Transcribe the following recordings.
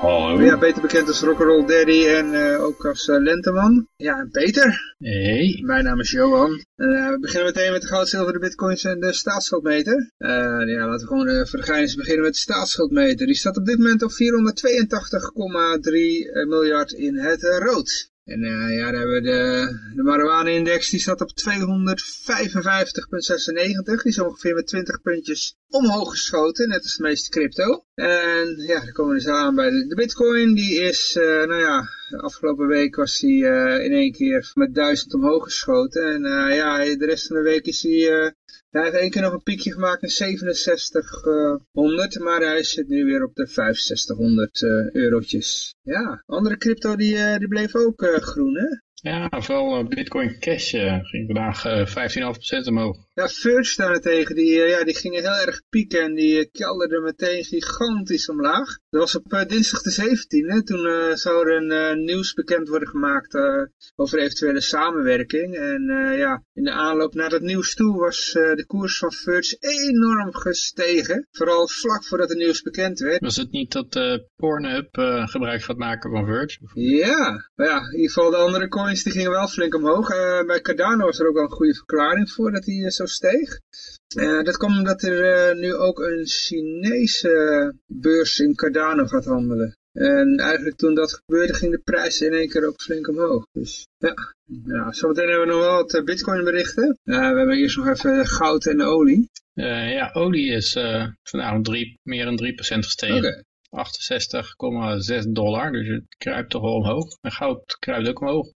Hallo. Ja, beter bekend als Rock'n'Roll Daddy en eh, ook als eh, Lenteman. Ja, en Peter. Hey. Mijn naam is Johan. Eh, we beginnen meteen met de goud, zilver, de bitcoins en de staatsschuldmeter. Ja, laten we gewoon voor de gein beginnen met de staatsschuldmeter. Die staat op dit moment op 482,3 miljard in het rood. En uh, ja, daar hebben we de, de marijuana-index, die staat op 255,96. Die is ongeveer met 20 puntjes omhoog geschoten, net als de meeste crypto. En ja, dan komen we dus aan bij de, de bitcoin. Die is, uh, nou ja, afgelopen week was die uh, in één keer met 1000 omhoog geschoten. En ja, de rest van de week is hij... Hij heeft één keer nog een piekje gemaakt in 6700, maar hij zit nu weer op de 6500 uh, eurotjes. Ja, andere crypto die, die bleef ook groen, hè? Ja, vooral Bitcoin Cash ging vandaag 15,5% omhoog. Ja, Verge daarentegen, die, ja, die gingen heel erg pieken en die kelderde meteen gigantisch omlaag. Dat was op dinsdag de 17e, toen zou er een nieuws bekend worden gemaakt over eventuele samenwerking. En ja, in de aanloop naar dat nieuws toe was de koers van Verge enorm gestegen. Vooral vlak voordat het nieuws bekend werd. Was het niet dat Pornhub gebruik gaat maken van Verge? Ja, maar ja, in ieder geval de andere coins die gingen wel flink omhoog. Bij Cardano was er ook wel een goede verklaring voor dat hij zo steeg. dat komt omdat er nu ook een Chinese beurs in Cardano gaat handelen. En eigenlijk toen dat gebeurde ging de prijs in één keer ook flink omhoog. Dus ja, ja zometeen hebben we nog wel wat bitcoin berichten. Uh, we hebben eerst nog even goud en olie. Uh, ja, olie is uh, vanavond drie, meer dan 3% gestegen. Okay. 68,6 dollar, dus het kruipt toch wel omhoog. En goud kruipt ook omhoog.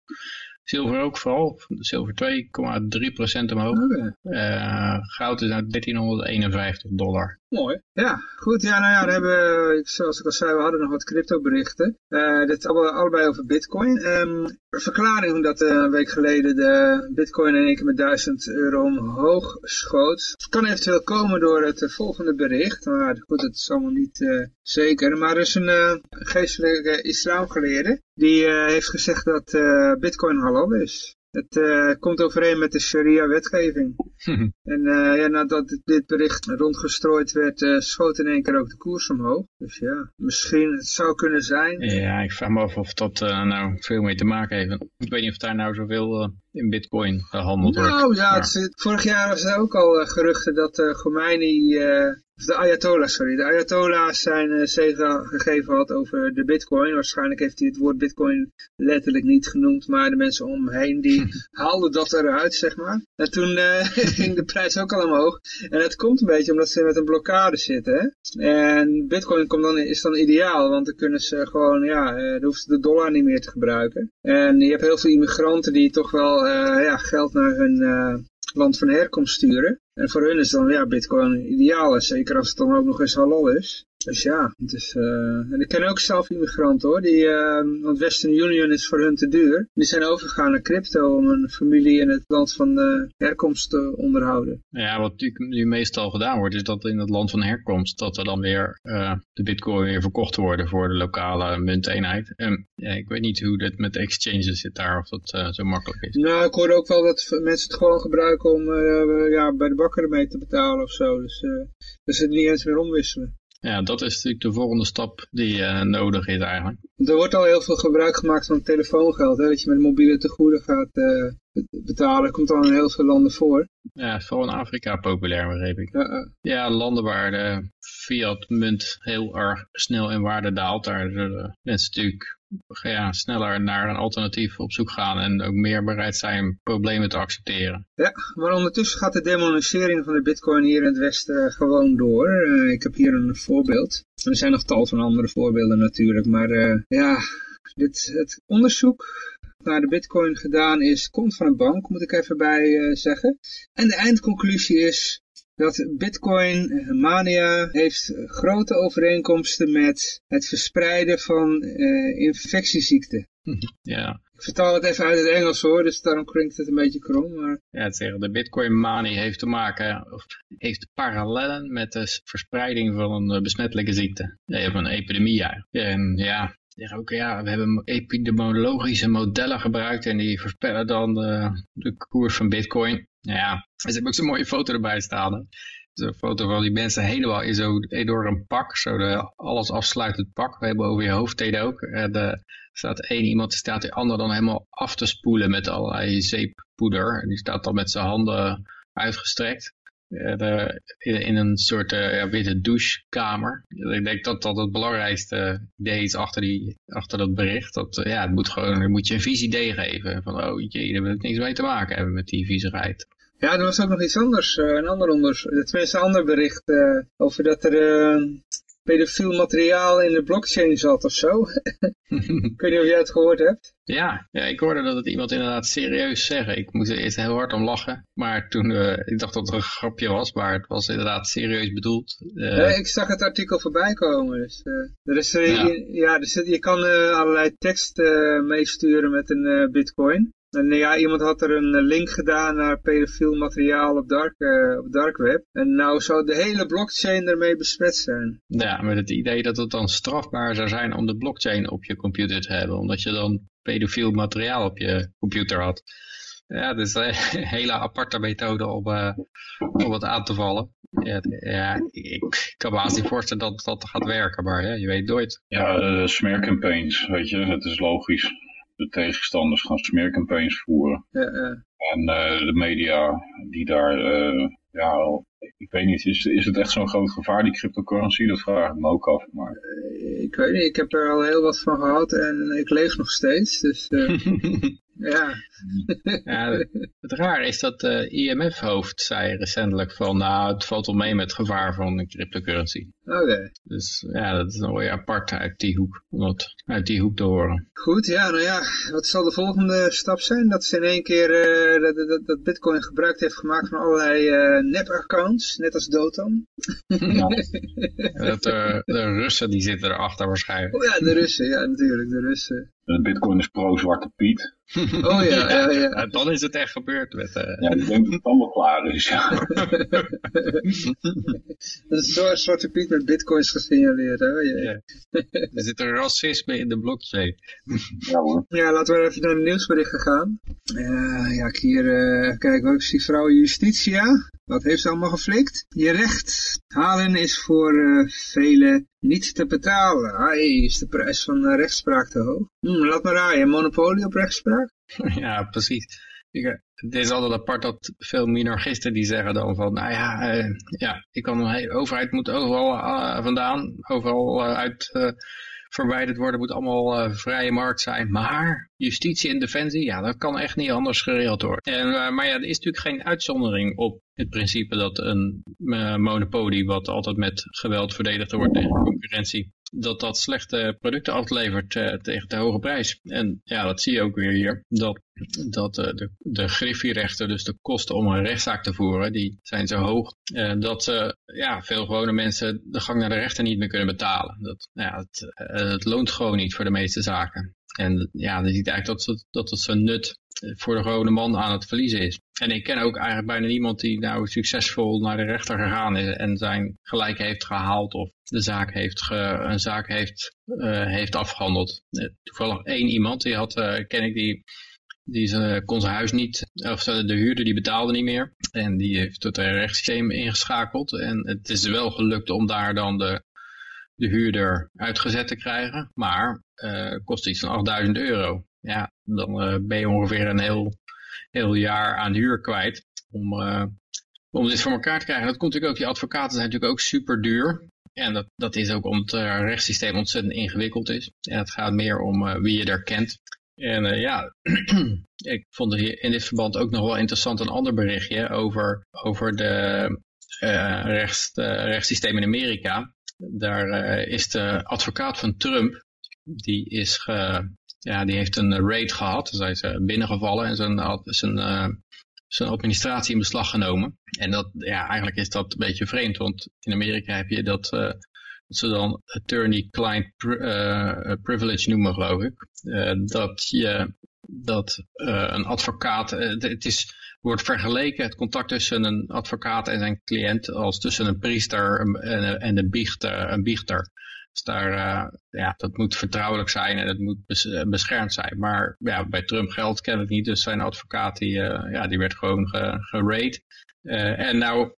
Zilver ook vooral. Zilver 2,3% omhoog. Okay. Uh, goud is nou 1351 dollar. Mooi. Ja, goed. Ja, nou ja, dan hebben we, zoals ik al zei, we hadden nog wat crypto berichten. Uh, dit allemaal, allebei over bitcoin. Um, verklaring dat uh, een week geleden de bitcoin in één keer met 1000 euro omhoog schoot. Het kan eventueel komen door het uh, volgende bericht. Maar goed, het is allemaal niet zeker. Maar er is een geestelijke islamgeleerde die heeft gezegd dat bitcoin halal is. Het uh, komt overeen met de sharia-wetgeving. en uh, ja, nadat dit bericht rondgestrooid werd, uh, schoot in één keer ook de koers omhoog. Dus ja, misschien het zou kunnen zijn. Ja, ik vraag me af of dat nou veel mee te maken heeft. Ik weet niet of daar nou zoveel in bitcoin gehandeld nou, wordt. Nou ja, het, vorig jaar was er ook al geruchten dat Khomeini... Of de Ayatollah, sorry. De Ayatollah zijn uh, zegen gegeven had over de bitcoin. Waarschijnlijk heeft hij het woord bitcoin letterlijk niet genoemd. Maar de mensen omheen die haalden dat eruit, zeg maar. En toen uh, ging de prijs ook al omhoog. En dat komt een beetje omdat ze met een blokkade zitten. Hè? En bitcoin komt dan, is dan ideaal. Want dan kunnen ze gewoon, ja, uh, dan hoeven ze de dollar niet meer te gebruiken. En je hebt heel veel immigranten die toch wel ja, geld naar hun land van herkomst sturen. En voor hun is dan ja, bitcoin ideaal, zeker als het dan ook nog eens halal is. Dus ja, het is, uh, en ik ken ook zelf immigranten hoor, die, uh, want Western Union is voor hun te duur. Die zijn overgegaan naar crypto om een familie in het land van herkomst te onderhouden. Ja, wat nu meestal gedaan wordt, is dat in het land van herkomst, dat er dan weer de bitcoin weer verkocht worden voor de lokale munteenheid. En ja, ik weet niet hoe dat met exchanges zit daar, of dat zo makkelijk is. Nou, ik hoorde ook wel dat mensen het gewoon gebruiken om ja, bij de bakker ermee te betalen of zo. Dus, dus het niet eens meer omwisselen. Ja, dat is natuurlijk de volgende stap die uh, nodig is eigenlijk. Er wordt al heel veel gebruik gemaakt van telefoongeld, hè? dat je met mobiele tegoeden gaat uh, betalen. Dat komt al in heel veel landen voor. Ja, vooral in Afrika populair, begreep ik. Ja, uh. ja landen waar de fiat-munt heel erg snel in waarde daalt, daar zullen mensen natuurlijk ja, sneller naar een alternatief op zoek gaan en ook meer bereid zijn problemen te accepteren. Ja, maar ondertussen gaat de demonisering van de bitcoin hier in het westen gewoon door. Uh, ik heb hier een voorbeeld. Er zijn nog tal van andere voorbeelden natuurlijk, maar uh, ja, dit, het onderzoek naar de bitcoin gedaan is, komt van een bank, moet ik even bij zeggen. En de eindconclusie is dat Bitcoin mania heeft grote overeenkomsten met het verspreiden van uh, infectieziekten. Ja, Ik vertaal het even uit het Engels hoor, dus daarom klinkt het een beetje krom. Maar... Ja, het zeggen, de bitcoin manie heeft te maken, of heeft parallellen met de verspreiding van een besmettelijke ziekte. Je hebt een epidemie eigenlijk. En ja, zeggen ook, ja, we hebben epidemiologische modellen gebruikt en die voorspellen dan de, de koers van bitcoin. Nou ja, ze hebben ook zo'n mooie foto erbij staan. Een foto van die mensen helemaal in zo'n enorm pak, zo de alles afsluitend pak. We hebben over je hoofd ook. En er staat één iemand, die staat die ander dan helemaal af te spoelen met allerlei zeeppoeder. En die staat dan met zijn handen uitgestrekt. De, in, een soort ja, witte douchekamer. Ik denk dat dat het belangrijkste idee is achter, die, achter dat bericht. Dat, uh, ja, het moet gewoon, moet je een visie geven. Van, oh jee, daar wil ik niks mee te maken hebben met die viezigheid. Ja, er was ook nog iets anders, een ander onderzoek, tenminste een ander bericht over dat er pedofiel materiaal in de blockchain zat of zo. ik weet niet of jij het gehoord hebt. Ja, ja, ik hoorde dat het iemand inderdaad serieus zeggen. Ik moest er eerst heel hard om lachen. Maar toen, uh, ik dacht dat het een grapje was, maar het was inderdaad serieus bedoeld. Uh, nee, ik zag het artikel voorbij komen. Dus, uh, er is, ja. ja er zit, je kan allerlei tekst meesturen met een bitcoin. En ja, iemand had er een link gedaan naar pedofiel materiaal op dark, uh, op dark web. En nou zou de hele blockchain ermee besmet zijn. Ja, met het idee dat het dan strafbaar zou zijn om de blockchain op je computer te hebben. Omdat je dan pedofiel materiaal op je computer had. Ja, dus een hele aparte methode om, uh, om het aan te vallen. Ja, ja ik, kan me haast niet voorstellen dat dat gaat werken, maar ja, je weet nooit. Ja, uh, smeercampaigns, weet je, het is logisch de tegenstanders gaan smeercampagnes voeren. Ja, ja. En uh, de media die daar, uh, ja, ik weet niet, is, is het echt zo'n groot gevaar, die cryptocurrency? Dat vraag ik me ook af. Maar... Uh, ik weet niet, ik heb er al heel wat van gehad en ik leef nog steeds. Dus Ja. ja het raar is dat de IMF-hoofd zei recentelijk van, nou, het valt wel mee met het gevaar van cryptocurrency. Oké. Dus ja, dat is een mooie apart uit die hoek, om dat uit die hoek te horen. Goed, ja, nou ja, wat zal de volgende stap zijn? Dat ze in één keer uh, dat, dat, dat, Bitcoin gebruik heeft gemaakt van allerlei uh, nep-accounts, net als Dotan. Ja. dat, de, de Russen die zitten erachter waarschijnlijk. Oh ja, de Russen, ja, natuurlijk, de Russen. Bitcoin is pro-zwarte Piet. Oh ja, ja, ja. Dan is het echt gebeurd. Met, uh... Ja, ik denk dat het allemaal klaar is. Ja. dat is Zwarte Piet met bitcoins gesignaleerd. Hè? Ja. Er zit een racisme in de blockchain. ja hoor. Ja, laten we even naar de nieuwsberichten gaan. Uh, ja, hier uh, kijk ook, die vrouw Justitia. Wat heeft ze allemaal geflikt? Je recht halen is voor uh, velen niet te betalen. Ai, is de prijs van rechtspraak te hoog? Hm, laat maar raaien, monopolie op rechtspraak? ja, precies. Ik, het is altijd apart dat veel minarchisten die zeggen dan van, nou ja, uh, ja ik kan, de overheid moet overal vandaan, overal uit verwijderd worden, moet allemaal vrije markt zijn. Maar justitie en defensie, ja, dat kan echt niet anders geregeld worden. En, uh, maar ja, er is natuurlijk geen uitzondering op het principe dat een uh, monopolie, wat altijd met geweld verdedigd wordt tegen concurrentie, dat dat slechte producten aflevert uh, tegen de hoge prijs. En ja, dat zie je ook weer hier, dat, dat de, de griffierechten, dus de kosten om een rechtszaak te voeren, die zijn zo hoog, dat ja, veel gewone mensen de gang naar de rechter niet meer kunnen betalen. Dat, ja, het, het loont gewoon niet voor de meeste zaken. En ja, dan ziet eigenlijk dat het, dat het zijn nut voor de gewone man aan het verliezen is. En ik ken ook eigenlijk bijna niemand die nou succesvol naar de rechter gegaan is en zijn gelijk heeft gehaald of de zaak heeft een zaak heeft, uh, heeft afgehandeld. Uh, toevallig één iemand, die had, ken ik, die, die kon zijn huis niet, of de huurder die betaalde niet meer. En die heeft het rechtssysteem ingeschakeld. En het is wel gelukt om daar dan de, de huurder uitgezet te krijgen. Maar uh, kost iets van 8000 euro. Ja, dan uh, ben je ongeveer een heel, heel jaar aan huur kwijt om, uh, om dit voor elkaar te krijgen. Dat komt natuurlijk ook, die advocaten zijn natuurlijk ook super duur. En dat, dat is ook omdat het rechtssysteem ontzettend ingewikkeld is. En het gaat meer om wie je er kent. En ja, ik vond in dit verband ook nog wel interessant een ander berichtje over, over de rechts, rechtssysteem in Amerika. Daar is de advocaat van Trump, die, is ja, die heeft een raid gehad. Dus hij is eh, binnengevallen en zijn, zijn, uh, zijn administratie in beslag genomen. En dat, ja, eigenlijk is dat een beetje vreemd, want in Amerika heb je dat, uh, ze dan attorney-client pri privilege noemen, geloof ik. dat je dat een advocaat, het is, wordt vergeleken, het contact tussen een advocaat en zijn cliënt, als tussen een priester en, en een, biechter, een biechter. Dus daar, ja, dat moet vertrouwelijk zijn en het moet beschermd zijn. Maar ja, bij Trump geldt kennelijk niet, dus zijn advocaat die, ja, die werd gewoon gerate. Uh, en nou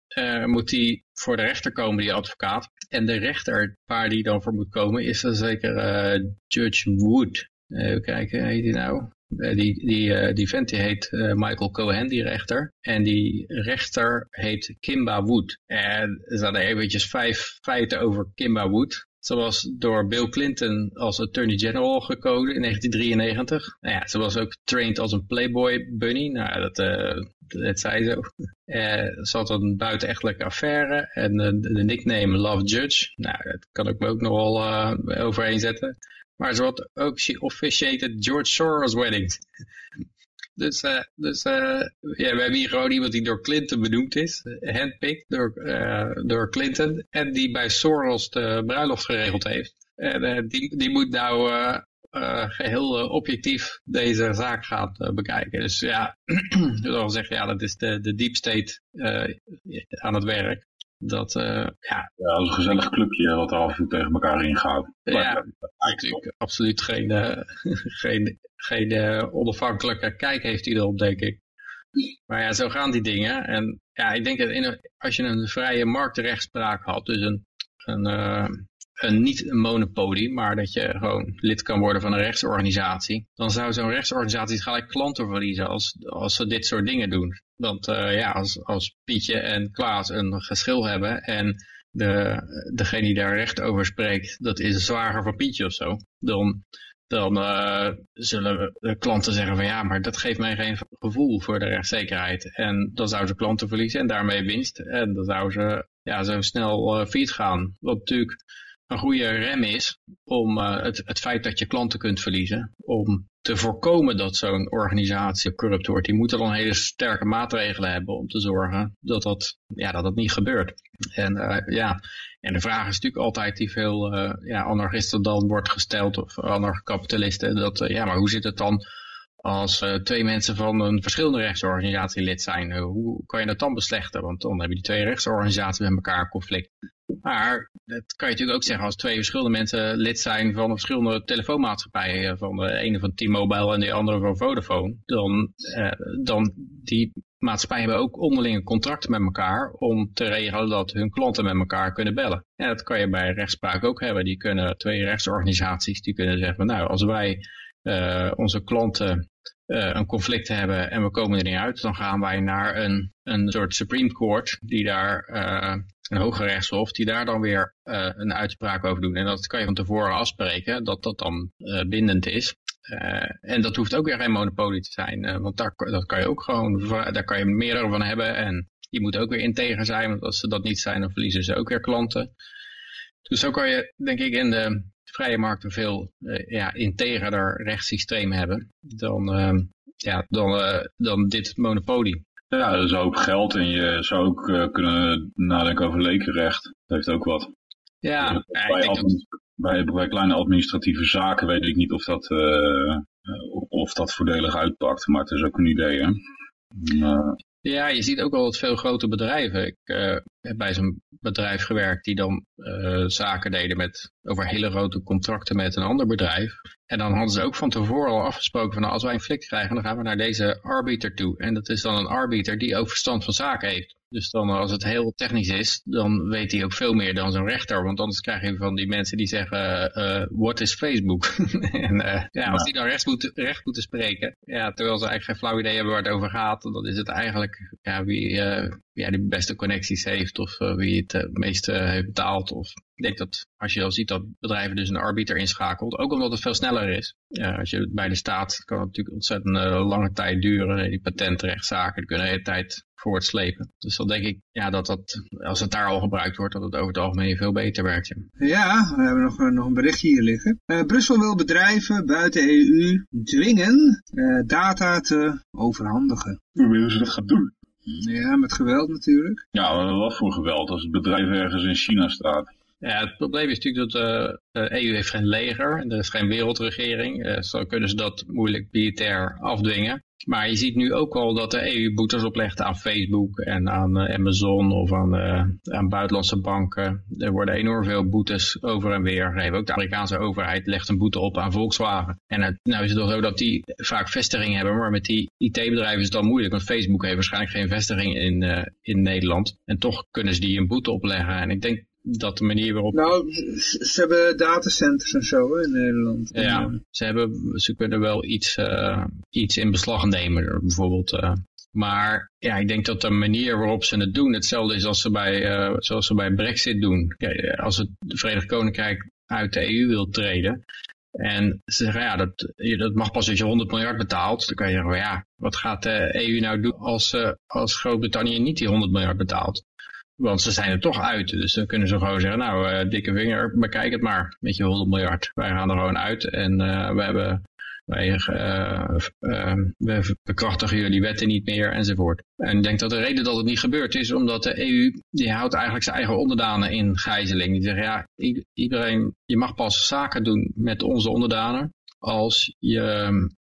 moet die voor de rechter komen, die advocaat. En de rechter waar die dan voor moet komen is dan zeker Judge Wood. even kijken, heet die nou? die, die, die vent die heet Michael Cohen, die rechter. En die rechter heet Kimba Wood. En er zijn eventjes vijf feiten over Kimba Wood. Ze was door Bill Clinton als Attorney General gekozen in 1993. Nou ja, ze was ook trained als een Playboy bunny. Nou, dat, uh, dat zei zo. Uh, ze had een buitenechtelijke affaire en de nickname Love Judge. Nou, dat kan ik me ook nog wel overheen zetten. Maar ze had ook, she officiated George Soros weddings. Dus, uh, dus uh, ja, we hebben hier gewoon iemand die door Clinton benoemd is, handpicked door, door Clinton, en die bij Soros de bruiloft geregeld heeft. En die, die moet nou geheel objectief deze zaak gaan bekijken. Dus ja, ik wil zeggen, ja, dat is de, de deep state aan het werk. Dat, uh, ja. ja, dat is een gezellig clubje wat er af en toe tegen elkaar ingaat. Ja, natuurlijk absoluut geen, uh, geen geen uh, onafhankelijke kijk heeft hij erop, denk ik. Maar ja, zo gaan die dingen. En ja, ik denk dat in als je een vrije marktrechtspraak had, dus een, een, uh, een niet een monopolie, maar dat je gewoon lid kan worden van een rechtsorganisatie, dan zou zo'n rechtsorganisatie gelijk klanten verliezen als, als ze dit soort dingen doen. Want uh, ja, als, als Pietje en Klaas een geschil hebben en de, degene die daar recht over spreekt, dat is een zwager van Pietje of zo, dan dan uh, zullen de klanten zeggen van ja, maar dat geeft mij geen gevoel voor de rechtszekerheid. En dan zouden ze klanten verliezen en daarmee winst. En dan zouden ze ja, zo snel uh, failliet gaan. Wat natuurlijk een goede rem is om het, het feit dat je klanten kunt verliezen, om te voorkomen dat zo'n organisatie corrupt wordt. Die moeten dan hele sterke maatregelen hebben om te zorgen dat dat, ja, dat, dat niet gebeurt. En uh, ja, en de vraag is natuurlijk altijd die veel uh, ja, anarchisten dan wordt gesteld, of anarchkapitalisten, dat ja, maar hoe zit het dan als twee mensen van een verschillende rechtsorganisatie lid zijn, hoe kan je dat dan beslechten? Want dan hebben die twee rechtsorganisaties met elkaar conflict. Maar dat kan je natuurlijk ook zeggen als twee verschillende mensen lid zijn van verschillende telefoonmaatschappijen. Van de ene van T-Mobile en de andere van Vodafone. Dan, uh, dan die maatschappijen hebben ook onderlinge contracten met elkaar om te regelen dat hun klanten met elkaar kunnen bellen. En dat kan je bij rechtspraak ook hebben. Die kunnen twee rechtsorganisaties die kunnen zeggen, nou als wij uh, onze klanten uh, een conflict hebben en we komen er niet uit, dan gaan wij naar een, een soort Supreme Court, die daar, een hoger rechtshof, die daar dan weer uh, een uitspraak over doen. En dat kan je van tevoren afspreken, dat dat dan bindend is. en dat hoeft ook weer geen monopolie te zijn, want daar, dat kan je ook gewoon, daar kan je meerdere van hebben en die moet ook weer integer zijn, want als ze dat niet zijn, dan verliezen ze ook weer klanten. Dus zo kan je, denk ik, in de vrije markt een veel ja, integerder rechtssysteem hebben dan, ja, dan, dan dit monopolie. Ja, dat is ook geld en je zou ook uh, kunnen nadenken over lekenrecht. Dat heeft ook wat. Ja, ja bij, dat... bij, bij, kleine administratieve zaken weet ik niet of dat, of dat voordelig uitpakt, maar het is ook een idee. Hè? Ja, je ziet ook wel wat veel grote bedrijven. Ik uh, heb bij zo'n bedrijf gewerkt die dan uh, zaken deden met, over hele grote contracten met een ander bedrijf. En dan hadden ze ook van tevoren al afgesproken van nou, als wij een flik krijgen, dan gaan we naar deze arbiter toe. En dat is dan een arbiter die ook verstand van zaken heeft. Dus dan als het heel technisch is, dan weet hij ook veel meer dan zo'n rechter. Want anders krijg je van die mensen die zeggen, uh, what is Facebook? en uh, ja, als die dan recht, moet, recht moeten spreken, ja, terwijl ze eigenlijk geen flauw idee hebben waar het over gaat, dan is het eigenlijk ja, wie, uh, ja, de beste connecties heeft of wie het meeste heeft betaald. Of ik denk dat als je al ziet dat bedrijven dus een arbiter inschakelt, ook omdat het veel sneller is. Ja, als je bij de staat kan het natuurlijk ontzettend lange tijd duren. Die patentrechtszaken die kunnen de hele tijd voortslepen. Dus dan denk ik ja, dat dat, als het daar al gebruikt wordt, dat het over het algemeen veel beter werkt. Ja, we hebben nog, nog een berichtje hier liggen. Uh, Brussel wil bedrijven buiten EU dwingen uh, data te overhandigen. Hoe willen ze dat gaan doen? Ja, met geweld natuurlijk. Ja, wat voor geweld als het bedrijf ergens in China staat? Ja, het probleem is natuurlijk dat de EU heeft geen leger en er is geen wereldregering. zo kunnen ze dat moeilijk militair afdwingen. Maar je ziet nu ook al dat de EU boetes oplegt aan Facebook en aan Amazon of aan, aan buitenlandse banken. Er worden enorm veel boetes over en weer gegeven. Ook de Amerikaanse overheid legt een boete op aan Volkswagen. En het, nou is het toch zo dat die vaak vestigingen hebben, maar met die IT-bedrijven is het dan moeilijk. Want Facebook heeft waarschijnlijk geen vestiging in, in Nederland. En toch kunnen ze die een boete opleggen. En ik denk dat de manier waarop... Nou, ze, hebben datacenters en zo in Nederland. Ja, eh, ze, hebben, ze kunnen wel iets, uh, iets in beslag nemen, bijvoorbeeld. Uh, maar ja, ik denk dat de manier waarop ze het doen hetzelfde is als ze bij, uh, zoals ze bij Brexit doen. Als het Verenigd Koninkrijk uit de EU wil treden, en ze zeggen, ja, dat, dat mag pas als je 100 miljard betaalt. Dan kan je zeggen, ja, wat gaat de EU nou doen als, als Groot-Brittannië niet die 100 miljard betaalt? Want ze zijn er toch uit. Dus dan kunnen ze gewoon zeggen, nou, uh, dikke vinger, bekijk het maar met je 100 miljard. Wij gaan er gewoon uit en uh, we hebben... Wij, uh, we bekrachtigen jullie wetten niet meer enzovoort. En ik denk dat de reden dat het niet gebeurt is omdat de EU, die houdt eigenlijk zijn eigen onderdanen in gijzeling. Die zeggen, ja, iedereen, je mag pas zaken doen met onze onderdanen als je,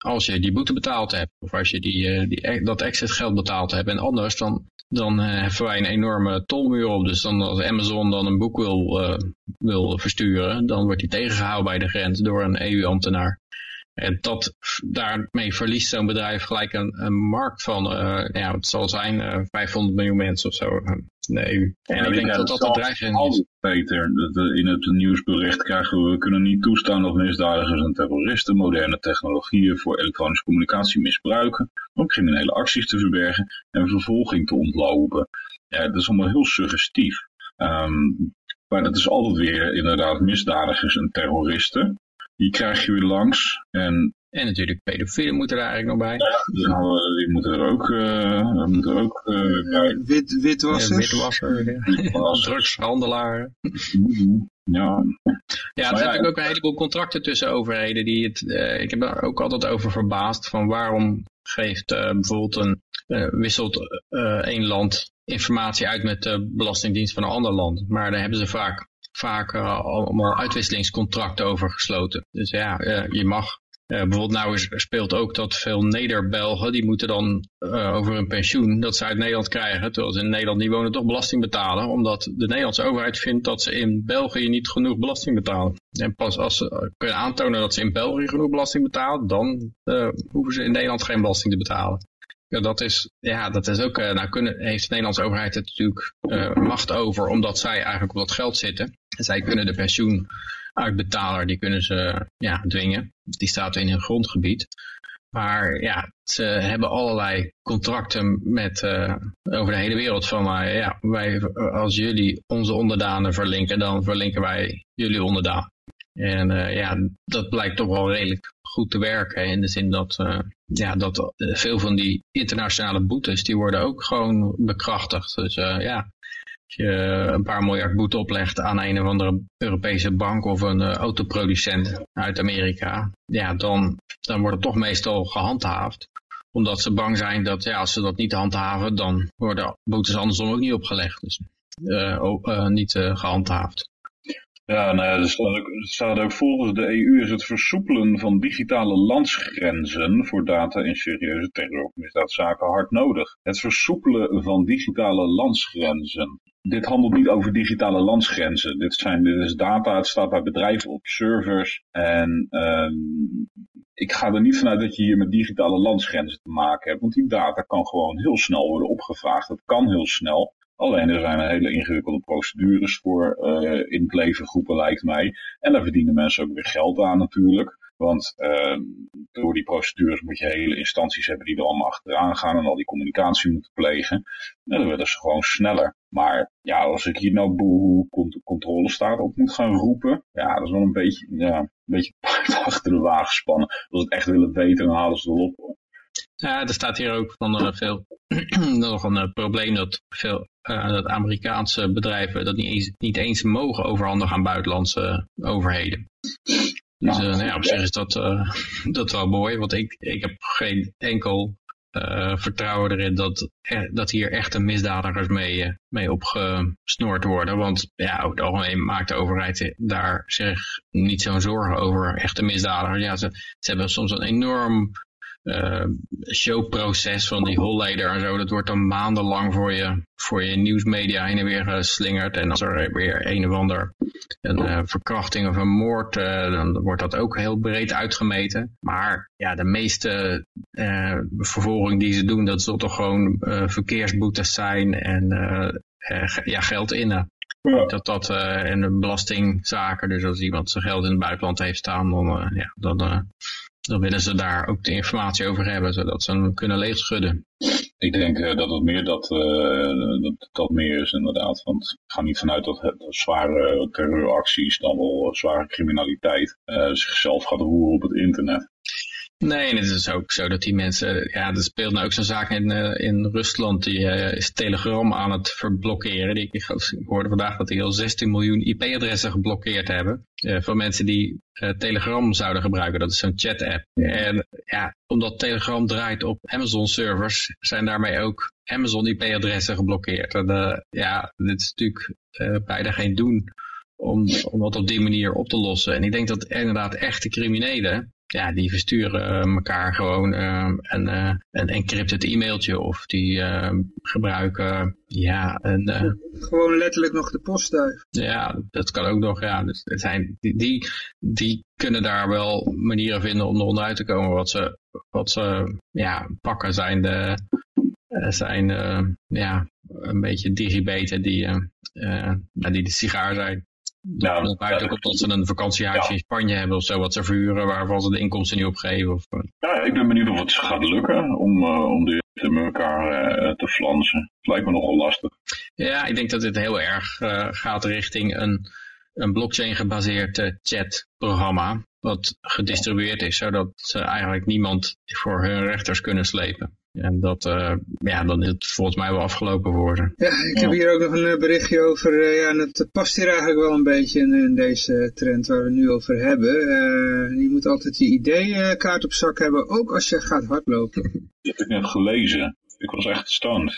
als je die boete betaald hebt. Of als je die, die, dat exit geld betaald hebt. En anders dan dan heffen wij een enorme tolmuur op. Dus dan als Amazon dan een boek wil, uh, wil versturen, dan wordt die tegengehouden bij de grens door een EU-ambtenaar. En dat, daarmee verliest zo'n bedrijf gelijk een, markt van, uh, ja, het zal zijn, uh, 500 miljoen mensen of zo EU. En ja, ik denk dat dat de dreiging is. Peter, in het nieuwsbericht krijgen we, we kunnen niet toestaan dat misdadigers en terroristen moderne technologieën voor elektronische communicatie misbruiken om criminele acties te verbergen en vervolging te ontlopen. Ja, dat is allemaal heel suggestief. Um, maar dat is altijd weer inderdaad misdadigers en terroristen die krijg je weer langs. En, en natuurlijk pedofielen moeten er eigenlijk nog bij. Ja, die moeten er ook, uh, moeten er ook uh, bij. Wit, witwasser. Ja, witwasser, ja. drugshandelaar. Ja. Ja, er zijn natuurlijk ook een heleboel contracten tussen overheden. Die het, uh, ik heb er ook altijd over verbaasd van waarom geeft uh, bijvoorbeeld een, uh, wisselt één land informatie uit met de belastingdienst van een ander land. Maar daar hebben ze vaak vaak uh, allemaal uitwisselingscontracten over gesloten. Dus ja, uh, je mag. Uh, bijvoorbeeld nou is, speelt ook dat veel Neder-Belgen, die moeten dan over hun pensioen, dat ze uit Nederland krijgen, terwijl ze in Nederland niet wonen, toch belasting betalen. Omdat de Nederlandse overheid vindt dat ze in België niet genoeg belasting betalen. En pas als ze kunnen aantonen dat ze in België genoeg belasting betalen, dan hoeven ze in Nederland geen belasting te betalen. Ja, dat is, ja, dat is ook, nou kunnen, heeft de Nederlandse overheid er natuurlijk macht over, omdat zij eigenlijk op dat geld zitten. Zij kunnen de pensioenuitbetaler, die kunnen ze ja, dwingen. Die staat in hun grondgebied. Maar ja, ze hebben allerlei contracten met, uh, over de hele wereld. Van uh, ja, wij, als jullie onze onderdanen verlinken, dan verlinken wij jullie onderdaan. En uh, ja, dat blijkt toch wel redelijk goed te werken. In de zin dat, ja, dat veel van die internationale boetes, die worden ook gewoon bekrachtigd. Dus ja, je een paar miljard boete oplegt aan een of andere Europese bank of een uh, autoproducent uit Amerika, ja, dan, dan wordt het toch meestal gehandhaafd. Omdat ze bang zijn dat ja, als ze dat niet handhaven, dan worden boetes andersom ook niet opgelegd. Dus ook, uh, niet gehandhaafd. Ja, nou ja, er staat, ook, ook volgens de EU is het versoepelen van digitale landsgrenzen voor data in serieuze terror- of misdaadzaken hard nodig. Het versoepelen van digitale landsgrenzen dit handelt niet over digitale landsgrenzen. Dit, zijn, dit is data, het staat bij bedrijven op servers. En um, ik ga er niet vanuit dat je hier met digitale landsgrenzen te maken hebt. Want die data kan gewoon heel snel worden opgevraagd. Dat kan heel snel. Alleen er zijn hele ingewikkelde procedures voor uh, in het leven groepen lijkt mij. En daar verdienen mensen ook weer geld aan natuurlijk. Want uh, door die procedures moet je hele instanties hebben die er allemaal achteraan gaan en al die communicatie moeten plegen. En dan willen ze gewoon sneller. Maar ja, als ik hier nou boe controlestaat op moet gaan roepen, ja, dat is wel een beetje, ja, een beetje paard achter de wagen spannen. Als ze het echt willen weten, dan halen ze het op. Ja, er staat hier ook van uh, veel, nog een uh, probleem dat veel uh, dat Amerikaanse bedrijven dat niet eens, niet eens mogen overhandigen aan buitenlandse overheden. Dus nou, nou ja, op zich is dat, dat wel mooi, want ik, ik heb geen enkel vertrouwen erin dat, dat hier echte misdadigers mee, mee opgesnoord worden. Want ja, over het algemeen maakt de overheid daar zich niet zo'n zorgen over echte misdadigers. Ja, ze, ze hebben soms een enorm uh, showproces van die Holleder en zo, dat wordt dan maandenlang voor je, voor je nieuwsmedia heen en weer geslingerd. En als er weer een of ander een uh, verkrachting of een moord, uh, dan wordt dat ook heel breed uitgemeten. Maar ja, de meeste vervolging die ze doen, dat zal toch gewoon verkeersboetes zijn en ja, geld innen. Ja. Dat dat in de belastingzaken, dus als iemand zijn geld in het buitenland heeft staan, dan, ja, dan dan willen ze daar ook de informatie over hebben, zodat ze hem kunnen leegschudden. Ik denk uh, dat het meer dat, uh, dat, dat meer is inderdaad. Want ik ga niet vanuit dat, het, zware terreuracties, dan wel zware criminaliteit, uh, zichzelf gaat roeren op het internet. Nee, en het is ook zo dat die mensen, ja, er speelt nou ook zo'n zaak in, uh, in Rusland, die uh, is Telegram aan het verblokkeren. Die, ik, hoorde vandaag dat die al 16 miljoen IP-adressen geblokkeerd hebben, uh, van mensen die Telegram zouden gebruiken, dat is zo'n chat-app. En ja, omdat Telegram draait op Amazon-servers, zijn daarmee ook Amazon IP-adressen geblokkeerd. En ja, dit is natuurlijk bijna geen doen om, om dat op die manier op te lossen. En ik denk dat inderdaad echte criminelen, ja, die versturen elkaar gewoon uh, een, uh, een encrypted e-mailtje of die gebruiken ja, een... gewoon letterlijk nog de postduif. Ja, dat kan ook nog, ja. Dus het zijn, die, die, die kunnen daar wel manieren vinden om er onderuit te komen. Wat ze, wat ze ja, pakken zijn de, zijn ja, een beetje digibeten die, die de sigaar zijn. Ja, dat ook op dat ze een vakantiehuisje in Spanje hebben of zo, wat ze verhuren, waarvan ze de inkomsten niet opgeven. Of... Eh. Ja, ik ben benieuwd of het gaat lukken om, uh, om dit met elkaar uh, te flansen. Het lijkt me nogal lastig. Ja, ik denk dat dit heel erg uh, gaat richting een, een blockchain gebaseerd chatprogramma, wat gedistribueerd is, zodat ze eigenlijk niemand voor hun rechters kunnen slepen. En dat, uh, ja, dan is het volgens mij wel afgelopen worden. Ja, ik heb hier ook nog een eh, berichtje over, uh, ja, en het past hier eigenlijk wel een beetje in, in deze trend waar we het nu over hebben. Uh, je moet altijd je ID-kaart op zak hebben, ook als je gaat hardlopen. Dat heb ik net gelezen. Ik was echt stand.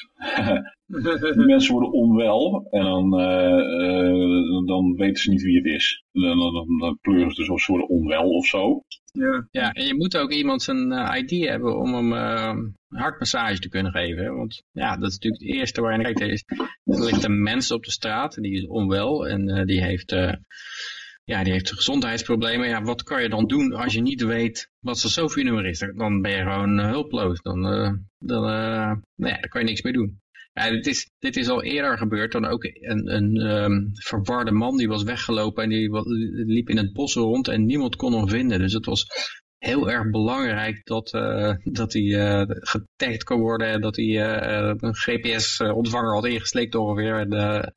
mensen worden onwel en dan, uh, dan weten ze niet wie het is. Dan, dan, dan pleuren ze dus of ze worden onwel of zo. Ja. ja, en je moet ook iemand zijn ID hebben om hem uh, hartmassage te kunnen geven. Want ja, dat is natuurlijk het eerste waar je naar kijkt. Er ligt een mens op de straat, die is onwel en uh, die heeft ja, die heeft gezondheidsproblemen. Ja, wat kan je dan doen als je niet weet wat zijn SOFI-nummer is? Dan ben je gewoon uh, hulpeloos. Dan, uh, dan, uh, nou ja, dan kan je niks meer doen. Ja, dit, is, dit is al eerder gebeurd. Dan ook een, een um, verwarde man die was weggelopen en die liep in het bos rond en niemand kon hem vinden. Dus het was heel erg belangrijk dat, dat hij getagd kon worden en dat hij een GPS-ontvanger had ingesleept ongeveer. En,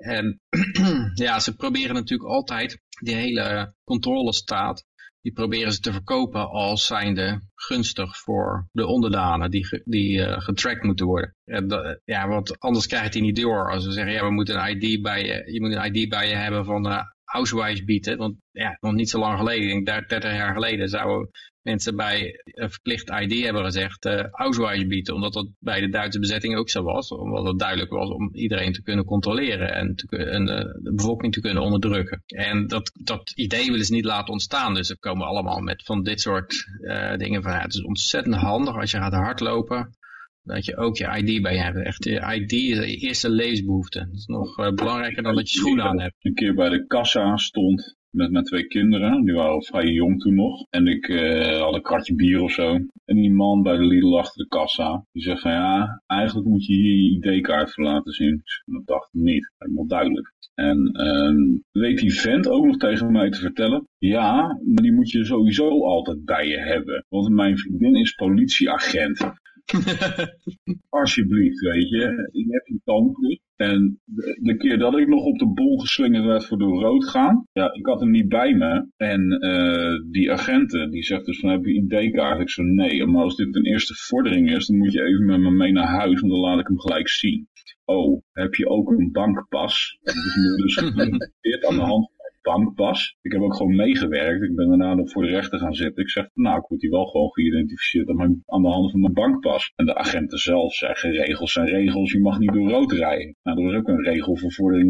en ja, ze proberen natuurlijk altijd die hele controlestaat, die proberen ze te verkopen als zijnde gunstig voor de onderdanen die, die uh, getrackt moeten worden. En, ja, want anders krijgt hij niet door als we zeggen, ja, we moeten een ID bij je, je moet een ID bij je hebben van uh, Ausweis bieden. Want ja, nog niet zo lang geleden, ik denk 30 jaar geleden, zouden mensen bij een verplicht ID hebben gezegd uh, Ausweis bieden. Omdat dat bij de Duitse bezetting ook zo was. Omdat het duidelijk was om iedereen te kunnen controleren en, te, en uh, de bevolking te kunnen onderdrukken. En dat, dat idee willen ze niet laten ontstaan. Dus er komen allemaal met van dit soort uh, dingen van ja, het is ontzettend handig als je gaat hardlopen dat je ook je ID bij je hebt. Echt, je ID is de eerste leesbehoefte. Dat is nog uh, belangrijker dan dat je schoenen aan hebt. Een keer bij de kassa stond met mijn twee kinderen. Die waren vrij jong toen nog. En ik uh, had een kratje bier of zo. En die man bij de Lidl achter de kassa, die zegt van ja, eigenlijk moet je hier je ID-kaart voor laten zien. En dat dacht ik niet. Wel duidelijk. En um, weet die vent ook nog tegen mij te vertellen, ja, maar die moet je sowieso altijd bij je hebben. Want mijn vriendin is politieagent. Alsjeblieft, weet je. Ik heb een tandje. En de, de, keer dat ik nog op de bol geslingerd werd voor door rood gaan. Ja, ik had hem niet bij me. En uh, die agenten, die zegt dus van heb je ID-kaart? Ik zo nee, maar als dit een eerste vordering is, dan moet je even met me mee naar huis. Want dan laat ik hem gelijk zien. Oh, heb je ook een bankpas? Is nu dus geïnvesteerd aan de hand bankpas. Ik heb ook gewoon meegewerkt. Ik ben daarna nog voor de rechter gaan zitten. Ik zeg, nou, ik word hier wel gewoon geïdentificeerd aan, mijn, aan de hand van mijn bankpas. En de agenten zelf zeggen, regels zijn regels, je mag niet door rood rijden. Nou, er was ook een regel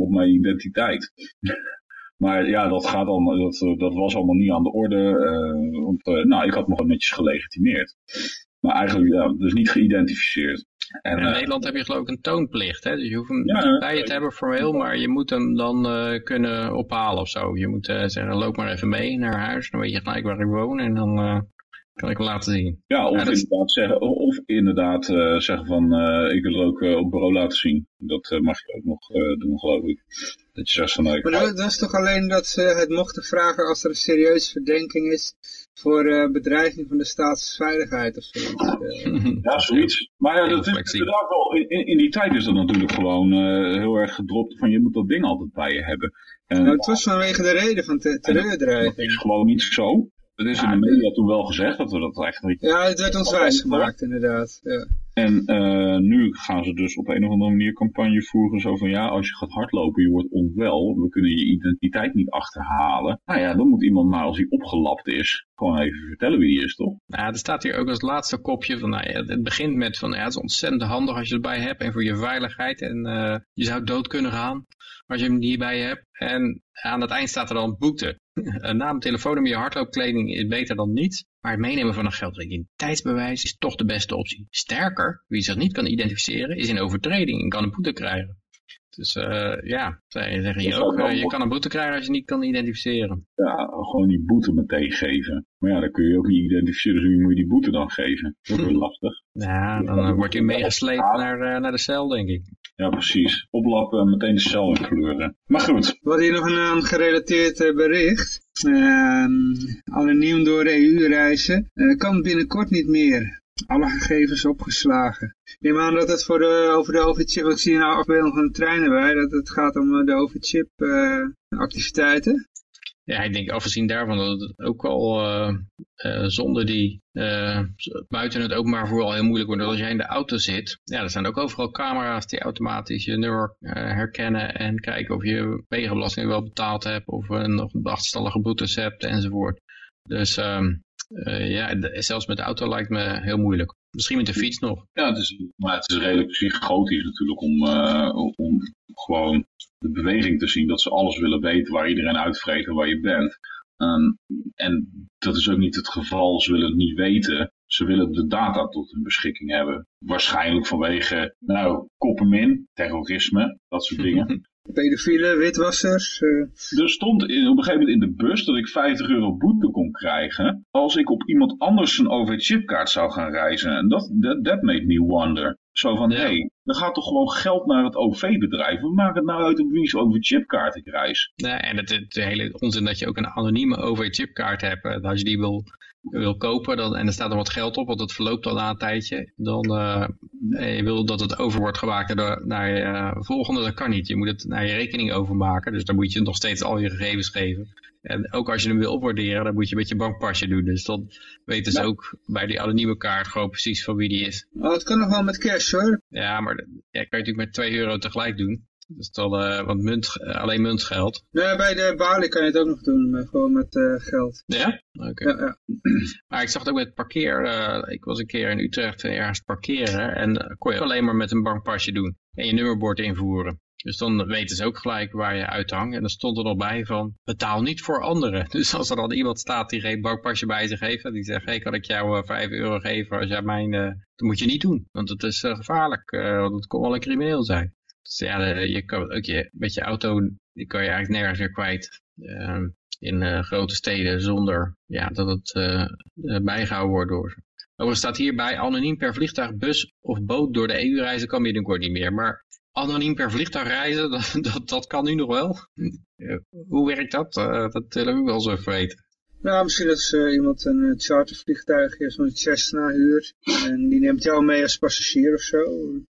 op mijn identiteit. Maar ja, dat, gaat allemaal, dat, dat was allemaal niet aan de orde. Uh, want, uh, nou, ik had me gewoon netjes gelegitimeerd. Maar eigenlijk ja, dus niet geïdentificeerd. En, in uh, Nederland heb je geloof ik een toonplicht. Hè? Dus je hoeft hem ja, niet bij je te hebben formeel, maar je moet hem dan uh, kunnen ophalen of zo. Je moet uh, zeggen, loop maar even mee naar huis. Dan weet je gelijk waar ik woon en dan kan ik hem laten zien. Ja, of, inderdaad, zeggen, of inderdaad zeggen van, ik wil het ook op bureau laten zien. Dat mag je ook nog doen, geloof ik. Dat je zegt van, nou, maar dat, dat, is toch alleen dat ze het mochten vragen als er een serieuze verdenking is voor uh, bedreiging van de staatsveiligheid of zo. ja, zoiets. Maar ja, dat is inderdaad wel, in, in, die tijd is dat natuurlijk gewoon uh, heel erg gedropt van je moet dat ding altijd bij je hebben. En, nou, het was vanwege de reden van te terreurdreiging. Dat is gewoon niet zo. Dat is in de media toen wel gezegd dat we dat eigenlijk... Ja, het werd ons wijs gemaakt inderdaad. Ja. En uh, nu gaan ze dus op een of andere manier campagne voeren. Zo van ja, als je gaat hardlopen, je wordt onwel. We kunnen je identiteit niet achterhalen. Nou ja, dan moet iemand maar als hij opgelapt is, gewoon even vertellen wie hij is, toch? Ja, er staat hier ook als laatste kopje van, nou ja, het begint met van, ja, het is ontzettend handig als je het bij hebt en voor je veiligheid. En uh, je zou dood kunnen gaan als je hem niet bij je hebt. En aan het eind staat er dan boete. Een naam, telefoonnummer, hardloopkleding is beter dan niets. Maar het meenemen van een geldidentiteitsbewijs is toch de beste optie. Sterker, wie zich niet kan identificeren is in overtreding en kan een boete krijgen. Dus uh, ja, zij zeggen je ook, uh, je kan een boete krijgen als je niet kan identificeren. Ja, gewoon die boete meteen geven. Maar ja, dan kun je ook niet identificeren, dus wie moet je die boete dan geven? Dat is wel lastig. Ja, dan uh, wordt u meegesleept naar, naar de cel, denk ik. Ja, precies. Oplappen en meteen de cel in kleuren. Maar goed. Wat hier nog een gerelateerd bericht. Ehm, anoniem door EU reizen. kan binnenkort niet meer alle gegevens opgeslagen. Ik neem aan dat het voor de, over de overchip, ik zie nou afbeelding van de trein erbij, dat het gaat om eh, de overchip uh, activiteiten. Ja, ik denk afgezien daarvan dat het ook al uh, zonder die buiten het openbaar vervoer al heel moeilijk wordt. Als jij in de auto zit, ja, er zijn ook overal camera's die automatisch je nummer herkennen en kijken of je wegenbelasting wel betaald hebt of nog achterstallige boetes hebt enzovoort. Dus um, uh, ja, zelfs met de auto lijkt me heel moeilijk. Misschien met de fiets nog. Ja, het is, maar het is redelijk psychotisch natuurlijk om, uh, om gewoon de beweging te zien. Dat ze alles willen weten waar iedereen uitvreet en waar je bent. Um, en dat is ook niet het geval. Ze willen het niet weten. Ze willen de data tot hun beschikking hebben. Waarschijnlijk vanwege, nou, koppenmin, terrorisme, dat soort dingen. Pedofielen, witwassers. Uh... Er stond in, op een gegeven moment in de bus dat ik 50 euro boete kon krijgen als ik op iemand anders een OV-chipkaart zou gaan reizen. En dat that made me wonder. Zo van, hé, hey, er gaat toch gewoon geld naar het OV-bedrijf. We maken het nou uit op wie OV-chipkaart ik reis. Nee, en het, het, hele onzin dat je ook een anonieme OV-chipkaart hebt. Eh, als je die wil wil kopen dan, en er staat er wat geld op, want het verloopt al na een tijdje, dan uh, je wil dat het over wordt gemaakt naar, naar je uh, volgende, dat kan niet. Je moet het naar je rekening overmaken, dus dan moet je nog steeds al je gegevens geven. En ook als je hem wil opwaarderen, dan moet je met je bankpasje doen. Dus dan weten ze ook bij die anonieme kaart gewoon precies van wie die is. Oh, het kan nog wel met cash hoor. Ja, maar ja, kan je natuurlijk met 2 euro tegelijk doen. Dus dan, uh, want munt, uh, alleen muntgeld. Nee, bij de balie kan je het ook nog doen, uh, gewoon met geld. Ja? Oké. Ja, ja. Maar ik zag het ook met parkeer. ik was een keer in Utrecht ergens parkeren en kon je alleen maar met een bankpasje doen. En je nummerbord invoeren. Dus dan weten ze ook gelijk waar je uithangt. En dan stond er nog bij van, betaal niet voor anderen. Dus als er dan iemand staat die geen bankpasje bij zich heeft, en die zegt, hey, kan ik jou 5 euro geven als jij mijn... dat moet je niet doen, want het is gevaarlijk, want het kon wel een crimineel zijn. Dus ja, je kan ook je, met je auto, die kan je eigenlijk nergens meer kwijt. Uh, in uh, grote steden zonder ja, dat het uh, bijgehouden wordt door ze. Overigens staat hierbij anoniem per vliegtuig, bus of boot door de EU reizen kan binnenkort niet meer. Maar anoniem per vliegtuig reizen, dat, dat, dat kan nu nog wel. Hoe werkt dat? dat willen we wel zo even weten. Nou, misschien dat uh, iemand een uh, chartervliegtuigje, zo'n Cessna huurt. En die neemt jou mee als passagier of zo.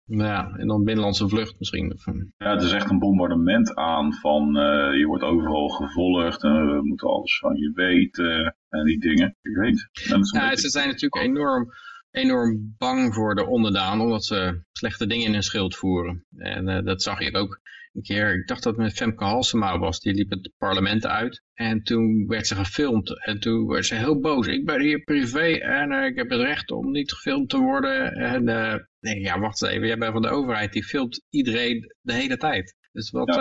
Ja, en dan binnenlandse vlucht misschien. Eh. Ja, het is echt een bombardement aan van uh, je wordt overal gevolgd en we moeten alles van je weten en die dingen. Ik weet. Ja, ze zijn natuurlijk enorm, enorm bang voor de onderdaan omdat ze slechte dingen in hun schild voeren. En dat zag je ook een keer, ik dacht dat het met Femke Halsema was, die liep het parlement uit. En toen werd ze gefilmd en toen werd ze heel boos. Ik ben hier privé en ik heb het recht om niet gefilmd te worden. En nee, ja, wacht eens even, jij bent van de overheid, die filmt iedereen de hele tijd. Dus wat,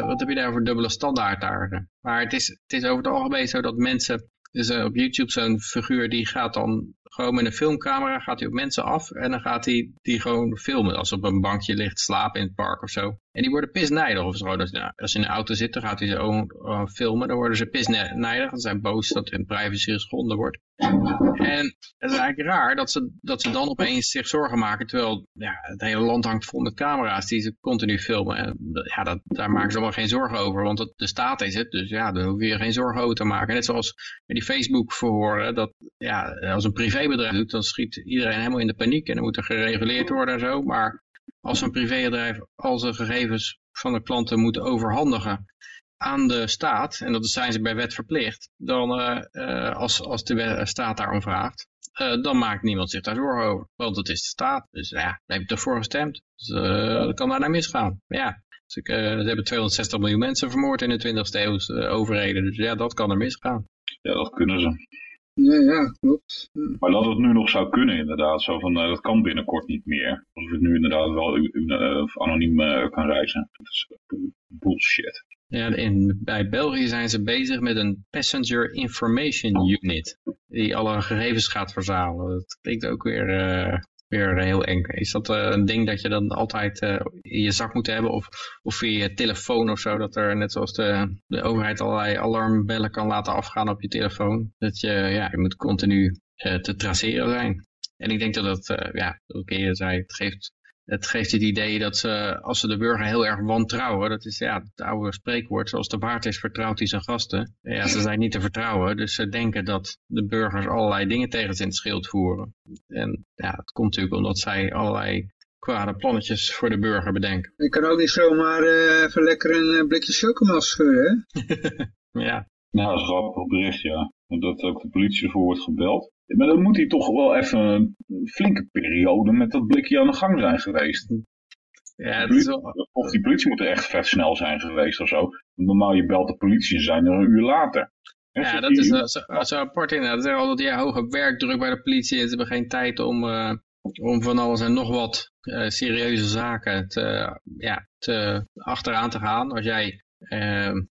wat heb je daar voor dubbele standaard daar? Maar het is, het is over het algemeen zo dat mensen dus uh, op YouTube zo'n figuur die gaat dan gewoon met een filmcamera, gaat hij op mensen af en dan gaat hij die gewoon filmen. Als op een bankje ligt, slapen in het park of zo. En die worden pisnijdig of zo. als je in een auto zit, dan gaat hij zo uh, filmen. Dan worden ze pisnijdig. Ze zijn boos dat hun privacy geschonden wordt. En het is eigenlijk raar dat ze, dat ze dan opeens zich zorgen maken. Terwijl ja, het hele land hangt vol met camera's die ze continu filmen. En ja, dat, daar maken ze allemaal geen zorgen over. Want de staat is het. Dus ja, daar hoef je geen zorgen over te maken. Net zoals met die Facebook verhoren. Dat ja, als een privébedrijf doet, dan schiet iedereen helemaal in de paniek. En dan moet er gereguleerd worden en zo. Maar als een privébedrijf al zijn gegevens van de klanten moet overhandigen aan de staat, en dat zijn ze bij wet verplicht, dan uh, als, als de staat daarom vraagt, uh, dan maakt niemand zich daar zorgen over. Want het is de staat. Dus ja, daar heb je toch voor gestemd. Dus dat kan daar naar misgaan. Ja, dus ze hebben 260 miljoen mensen vermoord in de 20e eeuw overheden. Dus ja, dat kan er misgaan. Ja, dat kunnen ze. Ja, ja, klopt. Maar dat het nu nog zou kunnen inderdaad, zo van, uh, dat kan binnenkort niet meer. Als het nu inderdaad wel uh, anoniem uh, kan reizen. Dat is bullshit. Ja, in, bij België zijn ze bezig met een Passenger Information Unit. Die alle gegevens gaat verzamelen. Dat klinkt ook weer weer heel eng. Is dat uh, een ding dat je dan altijd uh, in je zak moet hebben of, of via je telefoon of zo, dat er net zoals de, de overheid allerlei alarmbellen kan laten afgaan op je telefoon, dat je, ja, je moet continu te traceren zijn. En ik denk dat dat, ja, oké, je zei, het geeft het geeft het idee dat ze, als ze de burger heel erg wantrouwen, dat is ja, het oude spreekwoord, zoals de baard is, vertrouwt hij zijn gasten. Ja, ze zijn niet te vertrouwen, dus ze denken dat de burgers allerlei dingen tegen ze in het schild voeren. En ja, het komt natuurlijk omdat zij allerlei kwade plannetjes voor de burger bedenken. Je kan ook niet zomaar uh, even lekker een eh, blikje chocomel scheuren, ja. Nou, dat is een grappig bericht, ja. Dat ook de politie ervoor wordt gebeld. Maar dan moet hij toch wel even een flinke periode met dat blikje aan de gang zijn geweest. Ja, Of die politie moet er echt vet snel zijn geweest of zo. Normaal je belt de politie en zijn er een uur later. ja, dat is zo, zo apart inderdaad. Ze zeggen altijd, ja, hoge werkdruk bij de politie en ze hebben geen tijd om, uh, om van alles en nog wat uh, serieuze zaken te, ja, te, achteraan te gaan. Als jij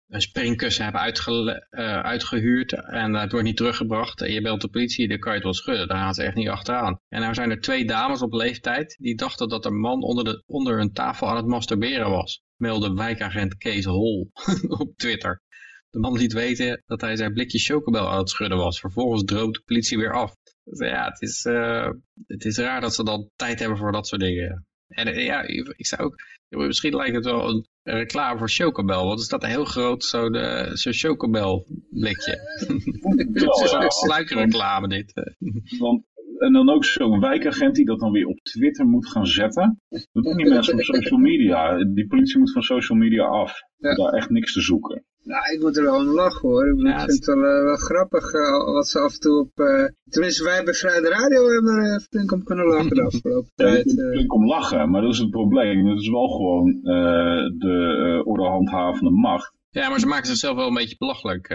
een springkussen hebben uh, uitgehuurd en het wordt niet teruggebracht en je belt de politie, dan kan je het wel schudden. Daar gaan ze echt niet achteraan. En nou zijn er twee dames op leeftijd die dachten dat een man onder, de, onder hun tafel aan het masturberen was. Meldde wijkagent Kees Hol op Twitter. De man liet weten dat hij zijn blikje chocobel aan het schudden was. Vervolgens droop de politie weer af. Dus ja, het is, uh, het is raar dat ze dan tijd hebben voor dat soort dingen. En uh, ja, ik zou ook, misschien lijkt het wel een reclame voor Chocobel. Want er staat een heel groot zo'n zo Chocobel blikje. Het is een sluikreclame dit. Want, en dan ook zo'n wijkagent die dat dan weer op Twitter moet gaan zetten. Dat doen die mensen op social media. Die politie moet van social media af. Ja. Daar echt niks te zoeken. Nou, ik moet er wel om lachen hoor. Ik, ja, vind het wel, uh, wel grappig uh, wat ze af en toe op... Uh, tenminste, wij bij Vrijde Radio hebben er flink om kunnen lachen de afgelopen tijd. Flink om lachen, maar dat is het probleem. Het is wel gewoon de ordehandhavende macht. Ja, maar ze maken zichzelf wel een beetje belachelijk.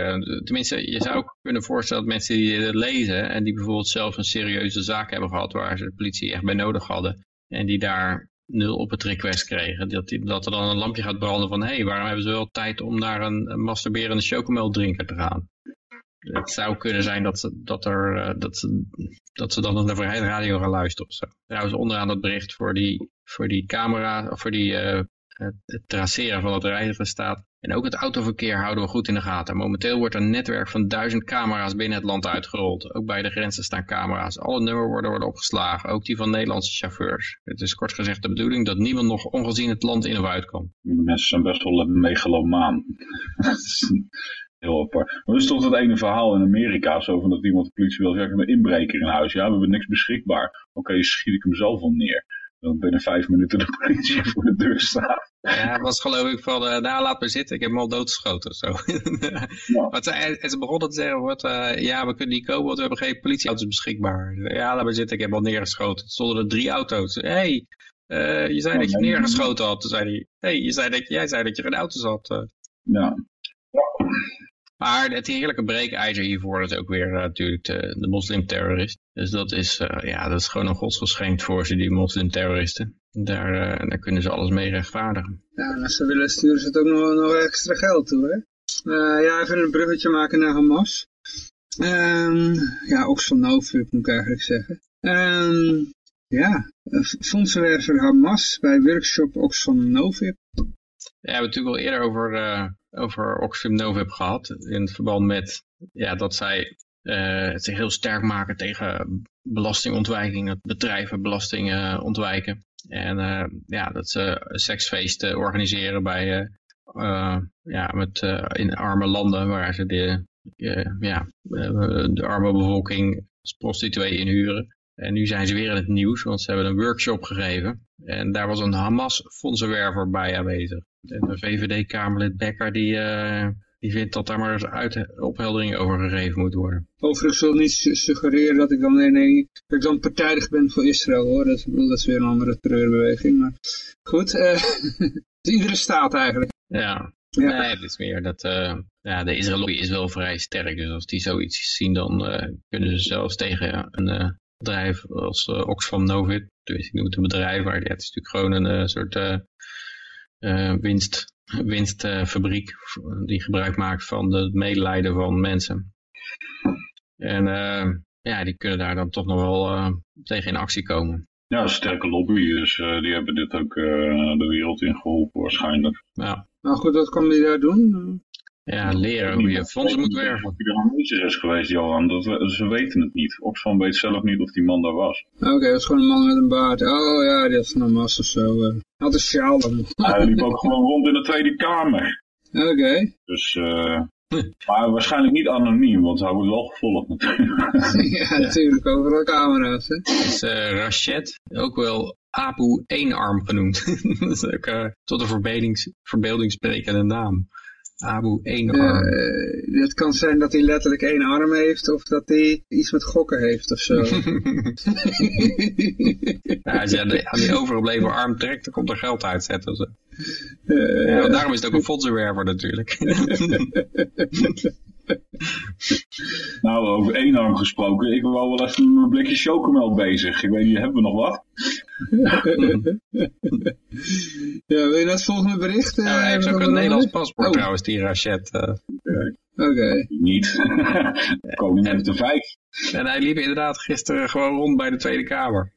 tenminste, je zou ook kunnen voorstellen dat mensen die dit lezen... en die bijvoorbeeld zelf een serieuze zaak hebben gehad... waar ze de politie echt bij nodig hadden... en die daar nul op het request kregen. Dat, dat er dan een lampje gaat branden van... hé, hey, waarom hebben ze wel tijd om naar een, een masturberende chocomeldrinker te gaan? Het zou kunnen zijn dat ze, dat er, uh, dat dat ze dan naar de Vrijheid Radio gaan luisteren of zo. Trouwens, onderaan dat bericht voor die, voor die camera, voor die uh, het traceren van het reiziger staat. En ook het autoverkeer houden we goed in de gaten. Momenteel wordt een netwerk van duizend camera's binnen het land uitgerold. Ook bij de grenzen staan camera's. Alle nummers worden, worden opgeslagen, ook die van Nederlandse chauffeurs. Het is kort gezegd de bedoeling dat niemand nog ongezien het land in of uit kan. Mensen zijn best wel megalomaan. heel apart. Maar is toch dat ene verhaal in Amerika, zo van dat iemand de politie wil zeggen, een inbreker in huis. Ja, we hebben niks beschikbaar. Oké, schiet ik hem zelf al neer dan binnen vijf minuten de politie voor de deur staat. Ja, het was geloof ik van, uh, nou laat me zitten, ik heb hem al doodgeschoten of zo. ja. Wat ze, en ze begonnen te zeggen, wat, uh, ja we kunnen niet komen want we hebben geen politieauto's beschikbaar. Ja, laat me zitten, ik heb al neergeschoten. Er stonden er drie auto's. Hé, hey, je zei dat je neergeschoten had. Toen zei hij, hey, je zei dat, jij zei dat je een auto zat. Ja. ja. Maar het heerlijke breekijzer hiervoor is ook weer natuurlijk de, de moslimterrorist. Dus dat is, ja, dat is gewoon een godsgeschenk voor ze, die moslimterroristen. Daar, daar kunnen ze alles mee rechtvaardigen. Ja, en als ze willen sturen ze het ook nog, nog extra geld toe, hè? ja, even een bruggetje maken naar Hamas. Um, ja, Oxfam Novib moet ik eigenlijk zeggen. Um, ja, fondsenwerver Hamas bij workshop Oxfam Novib. Ja, we hebben het natuurlijk al eerder over, over Oxfam Novib gehad. In verband met ja, dat zij uh, zich heel sterk maken tegen belastingontwijking. Dat bedrijven belastingen ontwijken. En uh, ja, dat ze seksfeesten organiseren bij, ja, met, in arme landen waar ze de ja, de arme bevolking als prostituee inhuren. En nu zijn ze weer in het nieuws, want ze hebben een workshop gegeven. En daar was een Hamas-fondsenwerver bij aanwezig. En de VVD-Kamerlid Becker, die, uh, die vindt dat daar maar eens uit opheldering over gegeven moet worden. Overigens wil niet suggereren dat ik dan, nee, nee, dat ik dan partijdig ben voor Israël hoor. Dat, dat is weer een andere terreurbeweging. Maar goed, uh, iedere staat eigenlijk. Ja, ja. Nee, het is meer dat uh, ja, de Israël is wel vrij sterk. Dus als die zoiets zien, dan uh, kunnen ze zelfs tegen een bedrijf als Oxfam Novib. Dus ik noem het een bedrijf, maar ja, het is natuurlijk gewoon een soort winst, winstfabriek die gebruik maakt van het medelijden van mensen. En ja, die kunnen daar dan toch nog wel tegen in actie komen. Ja, sterke lobby, dus die hebben dit ook de wereld in geholpen waarschijnlijk. Ja. Nou goed, wat kan die daar doen? Ja, leren hoe je fondsen moet werven. Of hij er aanwezig is geweest, Johan. Dat, ze weten het niet. Oxfam weet zelf niet of die man daar was. Oké, dat is gewoon een man met een baard. Oh ja, die had van een mas of zo. Uh. Had een sjaal dan. Hij liep ook gewoon rond in de Tweede Kamer. Oké. Dus, uh, maar waarschijnlijk niet anoniem, want hij wordt wel gevolgd natuurlijk. ja, natuurlijk, overal camera's. Hè? is uh, Rachet, ook wel Abu Eenarm genoemd. dat is ook uh, tot een verbeeldings, verbeeldingssprekende naam. Abu Eenarm. Uh, het kan zijn dat hij letterlijk één arm heeft of dat hij iets met gokken heeft of zo. ja, als je aan die overgebleven arm trekt, dan komt er geld uitzetten. Zo. Uh, ja, daarom is het ook een fondsenwerver natuurlijk. nou, over één arm gesproken. Ik wil wel even een blikje chocomel bezig. Ik weet niet, hebben we nog wat? ja, wil je dat volgende bericht? Uh, hij heeft ook een Nederlands paspoort oh. trouwens, die Rachet. Uh. Oké. Okay. Niet. Koning heeft er vijf. En hij liep inderdaad gisteren gewoon rond bij de Tweede Kamer.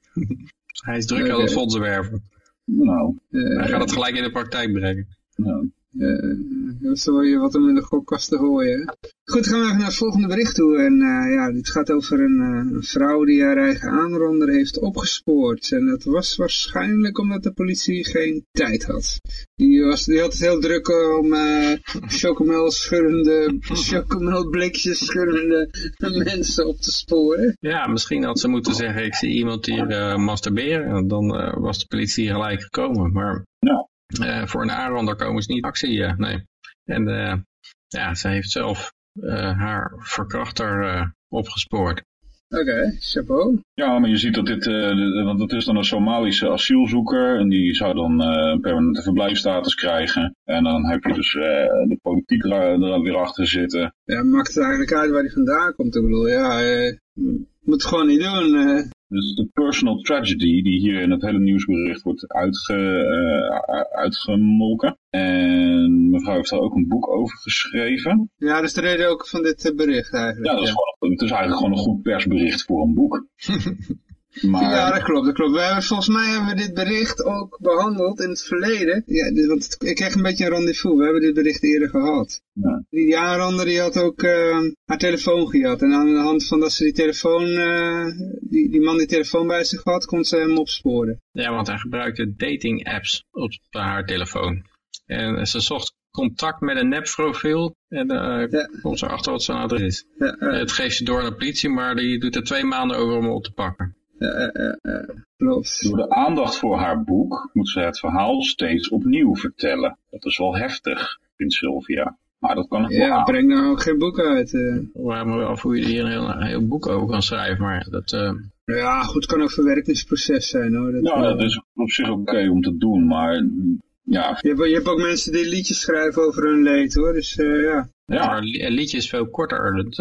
hij is druk okay. aan het fondsenwerven. Nou. hij gaat het gelijk in de praktijk brengen. Nou. Uh, zo je wat hem in de gokkast te gooien. Goed, gaan we even naar het volgende bericht toe. En uh, ja, dit gaat over een, uh, een, vrouw die haar eigen aanronder heeft opgespoord. En dat was waarschijnlijk omdat de politie geen tijd had. Die, was, die had het heel druk om uh, chocomel schurrende, chocomelblikjes schurrende mensen op te sporen. Ja, misschien had ze moeten zeggen, ik zie iemand hier masturberen. Dan was de politie gelijk gekomen. Maar. Uh, voor een aanrander komen ze niet actie, uh, nee. En uh, ja, ze heeft zelf haar verkrachter opgespoord. Oké, okay, chapeau. Ja, maar je ziet dat dit, want het is dan een Somalische asielzoeker en die zou dan een permanente verblijfstatus krijgen. En dan heb je dus de politiek er weer achter zitten. Ja, maakt het eigenlijk uit waar die vandaan komt. Ik bedoel, ja, moet het gewoon niet doen. Dus de personal tragedy die hier in het hele nieuwsbericht wordt uitge, uh, uitgemolken. En mevrouw heeft daar ook een boek over geschreven. Ja, dat is de reden ook van dit eh, bericht eigenlijk. Ja, dat is, Gewoon, het is eigenlijk gewoon een goed persbericht voor een boek. Maar... Ja, dat klopt, dat klopt. We hebben, volgens mij hebben we dit bericht ook behandeld in het verleden. Ja, dit, want ik kreeg een beetje een rendezvous. We hebben dit bericht eerder gehad. Ja. Die, aanrander die had ook uh, haar telefoon gehad. En aan de hand van dat ze die telefoon, uh, die, die man die telefoon bij zich had, kon ze hem opsporen. Ja, want hij gebruikte dating apps op haar telefoon. En ze zocht contact met een nepprofiel en uh, ja. komt ze achter wat zijn adres is. Ja, het geeft ze door aan de politie, maar die doet er twee maanden over om op te pakken. Door de aandacht voor haar boek moet ze het verhaal steeds opnieuw vertellen. Dat is wel heftig, vindt Sylvia. Maar dat kan Ja, breng nou ook geen boek uit. Uh. Waar me af hoe je hier een heel, heel boek over kan schrijven, maar dat... Uh... Ja, goed, het kan ook verwerkingsproces zijn hoor. Dat, ja, dat is op zich oké om te doen, maar ja. Je hebt, je hebt ook mensen die liedjes schrijven over hun leed hoor, dus uh, ja. Ja, maar een liedje is veel korter, dat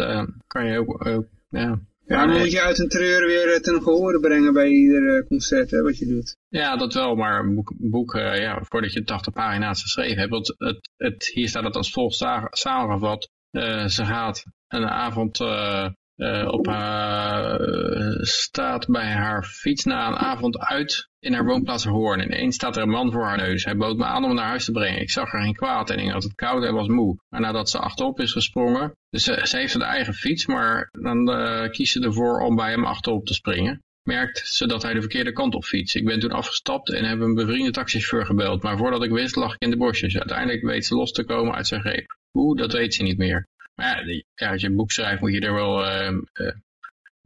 kan je ook, ja... Ja, dan moet je uit een treur weer ten gehore brengen bij ieder concert, hè, wat je doet. Ja, dat wel, maar een boek, boek uh, ja, voordat je 80 pagina's geschreven hebt, want het, het, hier staat het als volgt samengevat. Uh, ze gaat een avond uh, op haar, staat bij haar fiets na een avond uit in haar woonplaats Hoorn. Ineens staat er een man voor haar neus. Hij bood me aan om naar huis te brengen. Ik zag er geen kwaad in. Ik had het koud en was moe. Maar nadat ze achterop is gesprongen, dus ze, ze heeft een eigen fiets, maar dan kiest ze ervoor om bij hem achterop te springen merkt ze dat hij de verkeerde kant op fietst. Ik ben toen afgestapt en heb een bevriende taxichauffeur gebeld, maar voordat ik wist lag ik in de bosjes. Uiteindelijk weet ze los te komen uit zijn greep. Hoe, dat weet ze niet meer. Maar ja, als je een boek schrijft moet je er wel uh, uh,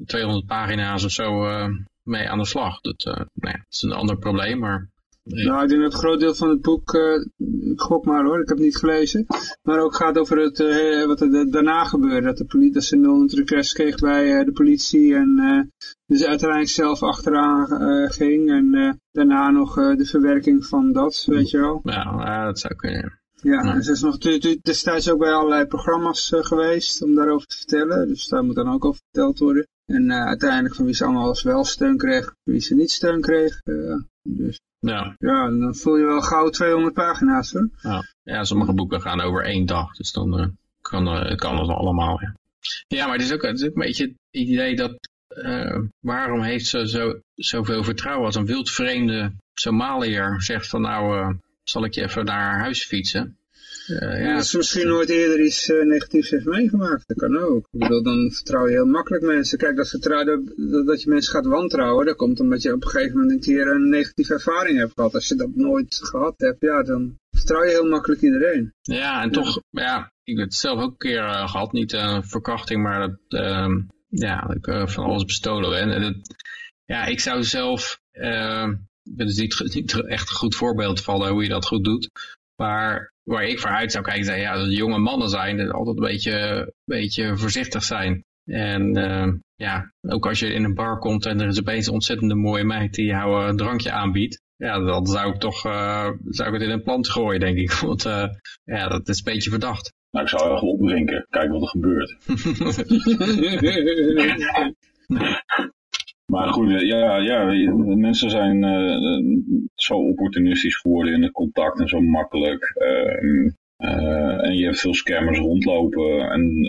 200 pagina's of zo uh, mee aan de slag. Dat, nou ja, dat is een ander probleem, maar nou, ik denk dat het groot deel van het boek, uh, ik gok maar hoor, ik heb het niet gelezen, maar ook gaat over het, uh, wat er daarna gebeurde. Dat de politie, dat ze request kreeg bij de politie en dus uiteindelijk zelf achteraan ging en daarna nog de verwerking van dat, weet je wel. Ja, dat zou kunnen. Ja, en ze is nog destijds ook bij allerlei programma's geweest om daarover te vertellen, dus daar moet dan ook over verteld worden. En uiteindelijk van wie ze allemaal wel steun kreeg, wie ze niet steun kreeg. dus ja. ja, dan voel je wel gauw 200 pagina's hoor. Ja, ja sommige boeken gaan over één dag, dus dan uh, kan, kan het allemaal. Ja. ja, maar het is, ook, het is ook een beetje het idee dat uh, waarom heeft ze zo, zoveel vertrouwen als een wildvreemde Somaliër zegt van nou zal ik je even naar huis fietsen. Uh, ja, dat ze misschien nooit eerder iets uh, negatiefs heeft meegemaakt. Dat kan ook. Ik bedoel, dan vertrouw je heel makkelijk mensen. Kijk, dat, vertrouwen, dat, dat je mensen gaat wantrouwen, dat komt omdat je op een gegeven moment een keer een negatieve ervaring hebt gehad. Als je dat nooit gehad hebt, ja, dan vertrouw je heel makkelijk iedereen. Ja, en toch, ja, ik heb het zelf ook een keer uh, gehad. Niet een verkrachting, maar dat, ehm, ja, dat ik van alles bestolen ben. En dat, ja, ik zou zelf, dat is niet, niet echt een goed voorbeeld vallen hoe je dat goed doet. Maar waar ik vooruit zou kijken, zijn, ja, dat jonge mannen zijn, dat altijd een beetje, beetje voorzichtig zijn. En uh, ja, ook als je in een bar komt en er is opeens een ontzettende mooie meid die jou een drankje aanbiedt. Ja, dan zou ik toch uh, zou ik het in een plant gooien, denk ik. Want uh, ja, dat is een beetje verdacht. Nou, ik zou wel opdrinken. Kijk wat er gebeurt. Maar goed, eh, ja, ja mensen zijn uh, zo opportunistisch geworden in het contact en zo makkelijk. Uh, uh, en je hebt veel scammers rondlopen en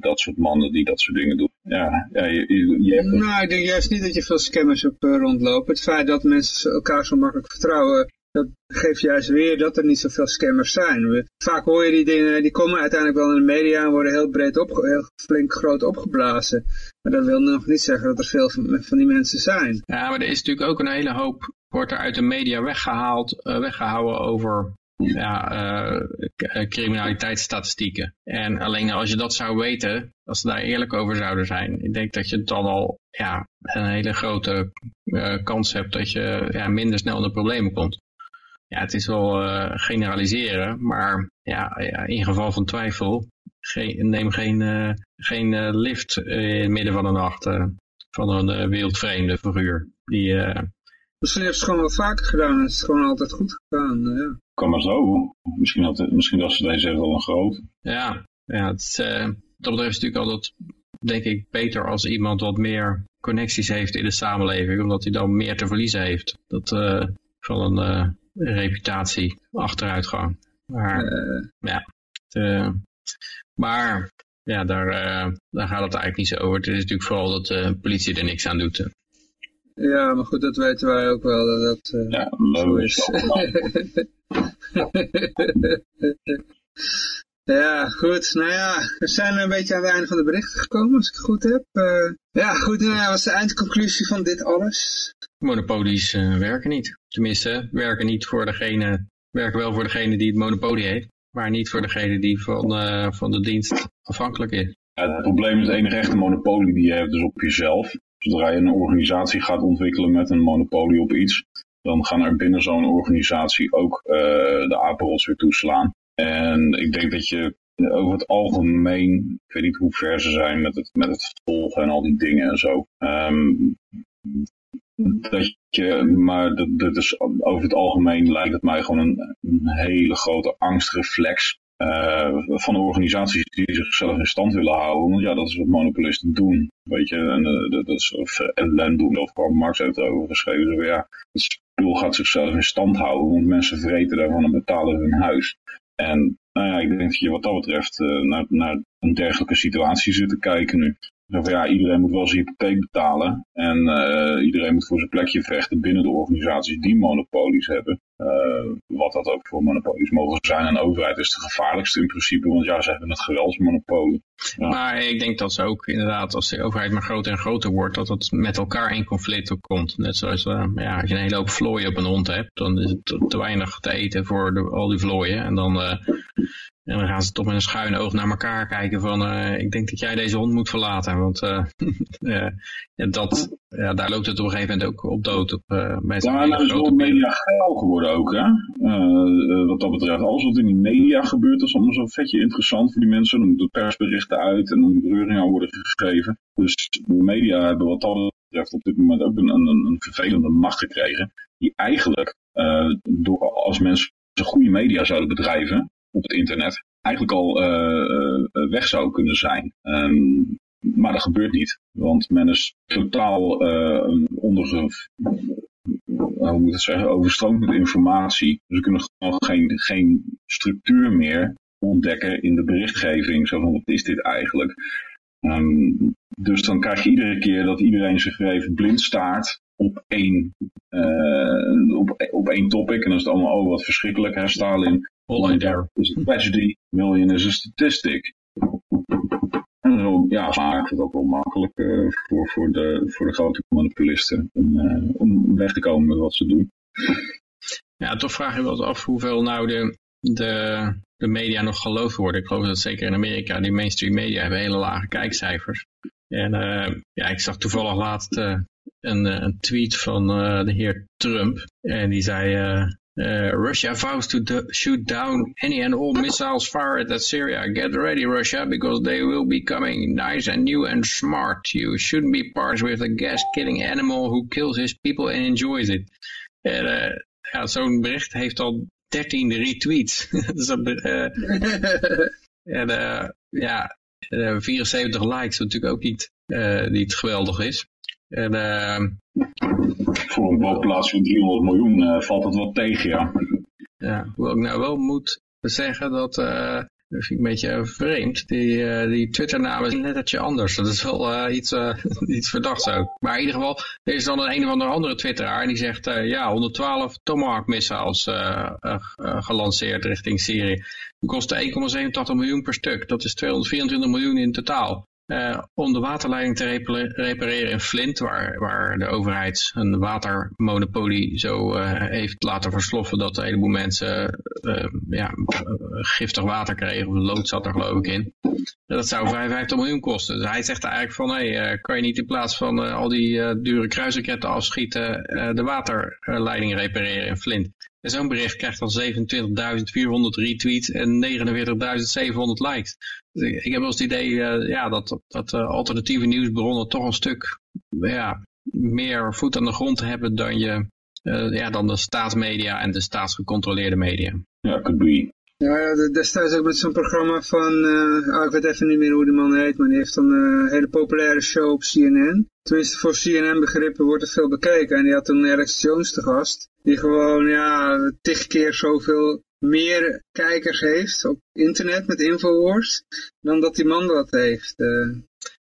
dat soort mannen die dat soort dingen doen. Ja, ja je, je hebt... Nou, ik denk juist niet dat je veel scammers op rondlopen. Het feit dat mensen elkaar zo makkelijk vertrouwen, dat geeft juist weer dat er niet zoveel scammers zijn. Vaak hoor je die dingen, die komen uiteindelijk wel in de media en worden heel breed heel flink groot opgeblazen. Maar dat wil nog niet zeggen dat er veel van, die mensen zijn. Ja, maar er is natuurlijk ook een hele hoop, wordt er uit de media weggehaald, uh, weggehouden over ja, uh, criminaliteitsstatistieken. En alleen als je dat zou weten, als ze daar eerlijk over zouden zijn, ik denk dat je dan al ja, een hele grote kans hebt dat je ja, minder snel in de problemen komt ja, het is wel generaliseren, maar ja, in geval van twijfel, geen, neem geen, uh, geen uh, lift in het midden van de nacht van een wereldvreemde figuur. Die, Misschien heeft ze het gewoon wel vaker gedaan en is het gewoon altijd goed gegaan. ja. Kan maar zo. Misschien, had, misschien was ze deze wel een groot. Ja, ja het is, dat betreft is natuurlijk altijd, denk ik, beter als iemand wat meer connecties heeft in de samenleving, omdat hij dan meer te verliezen heeft. Dat van een reputatie achteruitgang. Maar uh, ja, de, maar ja, daar, uh, daar gaat het eigenlijk niet zo over. Het is natuurlijk vooral dat de politie er niks aan doet. Ja, maar goed, dat weten wij ook wel. Dat dat uh, ja, zo is. ja, goed. Nou ja, we zijn een beetje aan het einde van de berichten gekomen, als ik het goed heb. Uh, ja, goed, nou ja, was de eindconclusie van dit alles. Monopolies uh, werken niet. Tenminste, werken niet voor degene, werken wel voor degene die het monopolie heeft, maar niet voor degene die van, uh, van de dienst afhankelijk is. Ja, het probleem is het enige echte monopolie die je hebt dus op jezelf. Zodra je een organisatie gaat ontwikkelen met een monopolie op iets, dan gaan er binnen zo'n organisatie ook uh, de apenrots weer toeslaan. En ik denk dat je over het algemeen, ik weet niet hoe ver ze zijn met het, met het volgen en al die dingen en zo. Um, dat je, maar dat, is, over het algemeen lijkt het mij gewoon een, hele grote angstreflex uh, van de organisaties die zichzelf in stand willen houden. Want ja, dat is wat monopolisten doen. Weet je, en uh, dat is of doen, of Marx heeft erover geschreven. Ja, het spul gaat zichzelf in stand houden, want mensen vreten daarvan en betalen hun huis. En nou ja, ik denk dat je wat dat betreft uh, naar, naar een dergelijke situatie zit te kijken nu. Van, ja, iedereen moet wel zijn hypotheek betalen. En uh, iedereen moet voor zijn plekje vechten binnen de organisaties die monopolies hebben. Uh, wat dat ook voor monopolies mogen zijn. En de overheid is de gevaarlijkste in principe, want ja, ze hebben het geweldsmonopolie. Maar ik denk dat ze ook inderdaad, als de overheid maar groter en groter wordt, dat het met elkaar in conflict komt. Net zoals, uh, ja, als je een hele hoop vlooien op een hond hebt, dan is het te weinig te eten voor al die vlooien. En dan en dan gaan ze toch met een schuine oog naar elkaar kijken van, uh, ik denk dat jij deze hond moet verlaten. Want uh, ja, dat, ja, daar loopt het op een gegeven moment ook op dood. Op, uh, bij ja, maar is wel media geil geworden ook, hè. wat dat betreft, alles wat in die media gebeurt, is allemaal zo'n vetje interessant voor die mensen. Dan moeten persberichten uit en dan reuring aan worden gegeven. Dus de media hebben wat dat betreft op dit moment ook een, een, een vervelende macht gekregen. Die eigenlijk, door, als mensen goede media zouden bedrijven, op het internet eigenlijk al uh, weg zou kunnen zijn. Um, maar dat gebeurt niet, want men is totaal onder, hoe moet ik het zeggen, overstroomd met informatie. Dus we kunnen gewoon geen, geen structuur meer ontdekken in de berichtgeving. Zo van, wat is dit eigenlijk? Um, dus dan krijg je iedere keer dat iedereen zich even blind staart op één, uh, op, op één topic. En dan is het allemaal, oh wat verschrikkelijk, hè, Stalin. There. is a tragedy, million is a statistic. En zo, ja, maakt het ook wel makkelijk uh, voor, voor, de, voor de grote monopolisten om, uh, om weg te komen met wat ze doen. Ja, toch vraag je wel af hoeveel nou de, de, de media nog geloofd worden. Ik geloof dat zeker in Amerika, die mainstream media hebben hele lage kijkcijfers. En uh, ja, ik zag toevallig laatst een, een tweet van de heer Trump. En die zei, Uh, Russia vows to shoot down any and all missiles fired at Syria. Get ready, Russia, because they will be coming nice and new and smart. You shouldn't be partners with a gas-killing animal who kills his people and enjoys it. En uh, ja, zo'n bericht heeft al 13 retweets. uh, en ja, 74 likes, wat natuurlijk ook niet, niet geweldig is. En, uh, Voor een populatie van 300 miljoen uh, valt het wel tegen, ja. Ja, hoewel ik nou wel moet zeggen dat, uh, dat vind ik een beetje vreemd, die, uh, die Twitter-naam is een lettertje anders. Dat is wel iets, iets verdachts ook. Maar in ieder geval, er is dan een een of andere, andere Twitteraar en die zegt, ja, 112 Tomahawk missiles gelanceerd richting Syrië. Die kosten 1,87 miljoen per stuk. Dat is 224 miljoen in totaal. Uh, om de waterleiding te repareren in Flint, waar, waar de overheid een watermonopolie zo uh, heeft laten versloffen dat een heleboel mensen uh, ja, giftig water kregen, of lood zat er geloof ik in. Dat zou 55 miljoen kosten. Dus hij zegt eigenlijk van, hé, kan je niet in plaats van al die dure kruisraketten afschieten, de waterleiding repareren in Flint. En zo'n bericht krijgt dan 27.400 retweets en 49.700 likes. Dus ik, heb wel eens het idee uh, ja, dat, dat uh, alternatieve nieuwsbronnen toch een stuk ja, meer voet aan de grond hebben dan, je, uh, ja, dan de staatsmedia en de staatsgecontroleerde media. Ja, could be. Ja, ja destijds ook met zo'n programma van, uh, ik weet even niet meer hoe die man heet, maar die heeft dan een hele populaire show op CNN. Tenminste, voor CNN begrippen wordt er veel bekeken. En die had toen Alex Jones te gast, die gewoon, ja, tig keer zoveel meer kijkers heeft op internet met Infowars, dan dat die man dat heeft. Uh.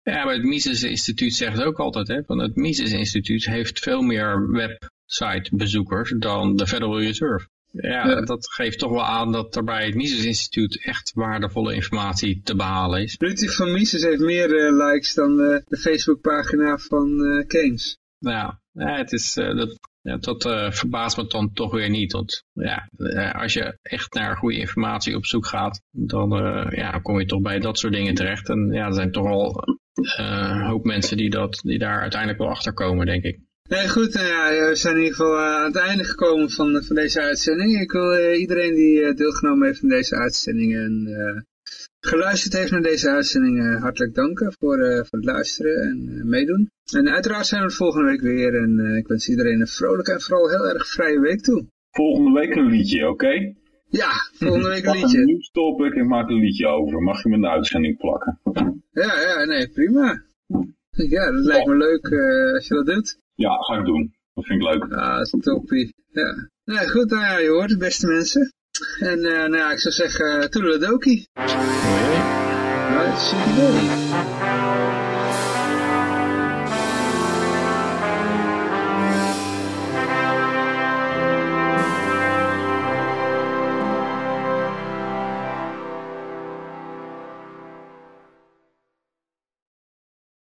Ja, maar het Mises Instituut zegt ook altijd, hè, van het Mises Instituut heeft veel meer website-bezoekers dan de Federal Reserve. Ja, dat geeft toch wel aan dat er bij het Mises Instituut echt waardevolle informatie te behalen is. Ludwig van Mises heeft meer uh, likes dan uh, de Facebookpagina van uh, Keynes. Nou, ja, het is, dat, ja, dat verbaast me dan toch weer niet. Want ja, als je echt naar goede informatie op zoek gaat, dan ja, kom je toch bij dat soort dingen terecht. En ja, er zijn toch al een hoop mensen die, dat, die daar uiteindelijk wel achter komen, denk ik. Nee, goed, nou ja, we zijn in ieder geval aan het einde gekomen van, van deze uitzending. Ik wil iedereen die deelgenomen heeft aan deze uitzending geluisterd heeft naar deze uitzending, hartelijk danken voor, voor het luisteren en meedoen. En uiteraard zijn we volgende week weer en ik wens iedereen een vrolijke en vooral heel erg vrije week toe. Volgende week een liedje, oké? Ja, volgende week een liedje. Nu stop ik en maak een liedje over. Mag je me in de uitzending plakken? Ja, ja, nee, prima. Ja, dat lijkt me leuk uh, als je dat doet. Ja, ga ik doen. Dat vind ik leuk. Ah, dat is toppie. Ja. Nou goed, nou ja, je hoort het, beste mensen. En uh, nou ja, ik zou zeggen, uh, toedeledokie. Hoi. Right,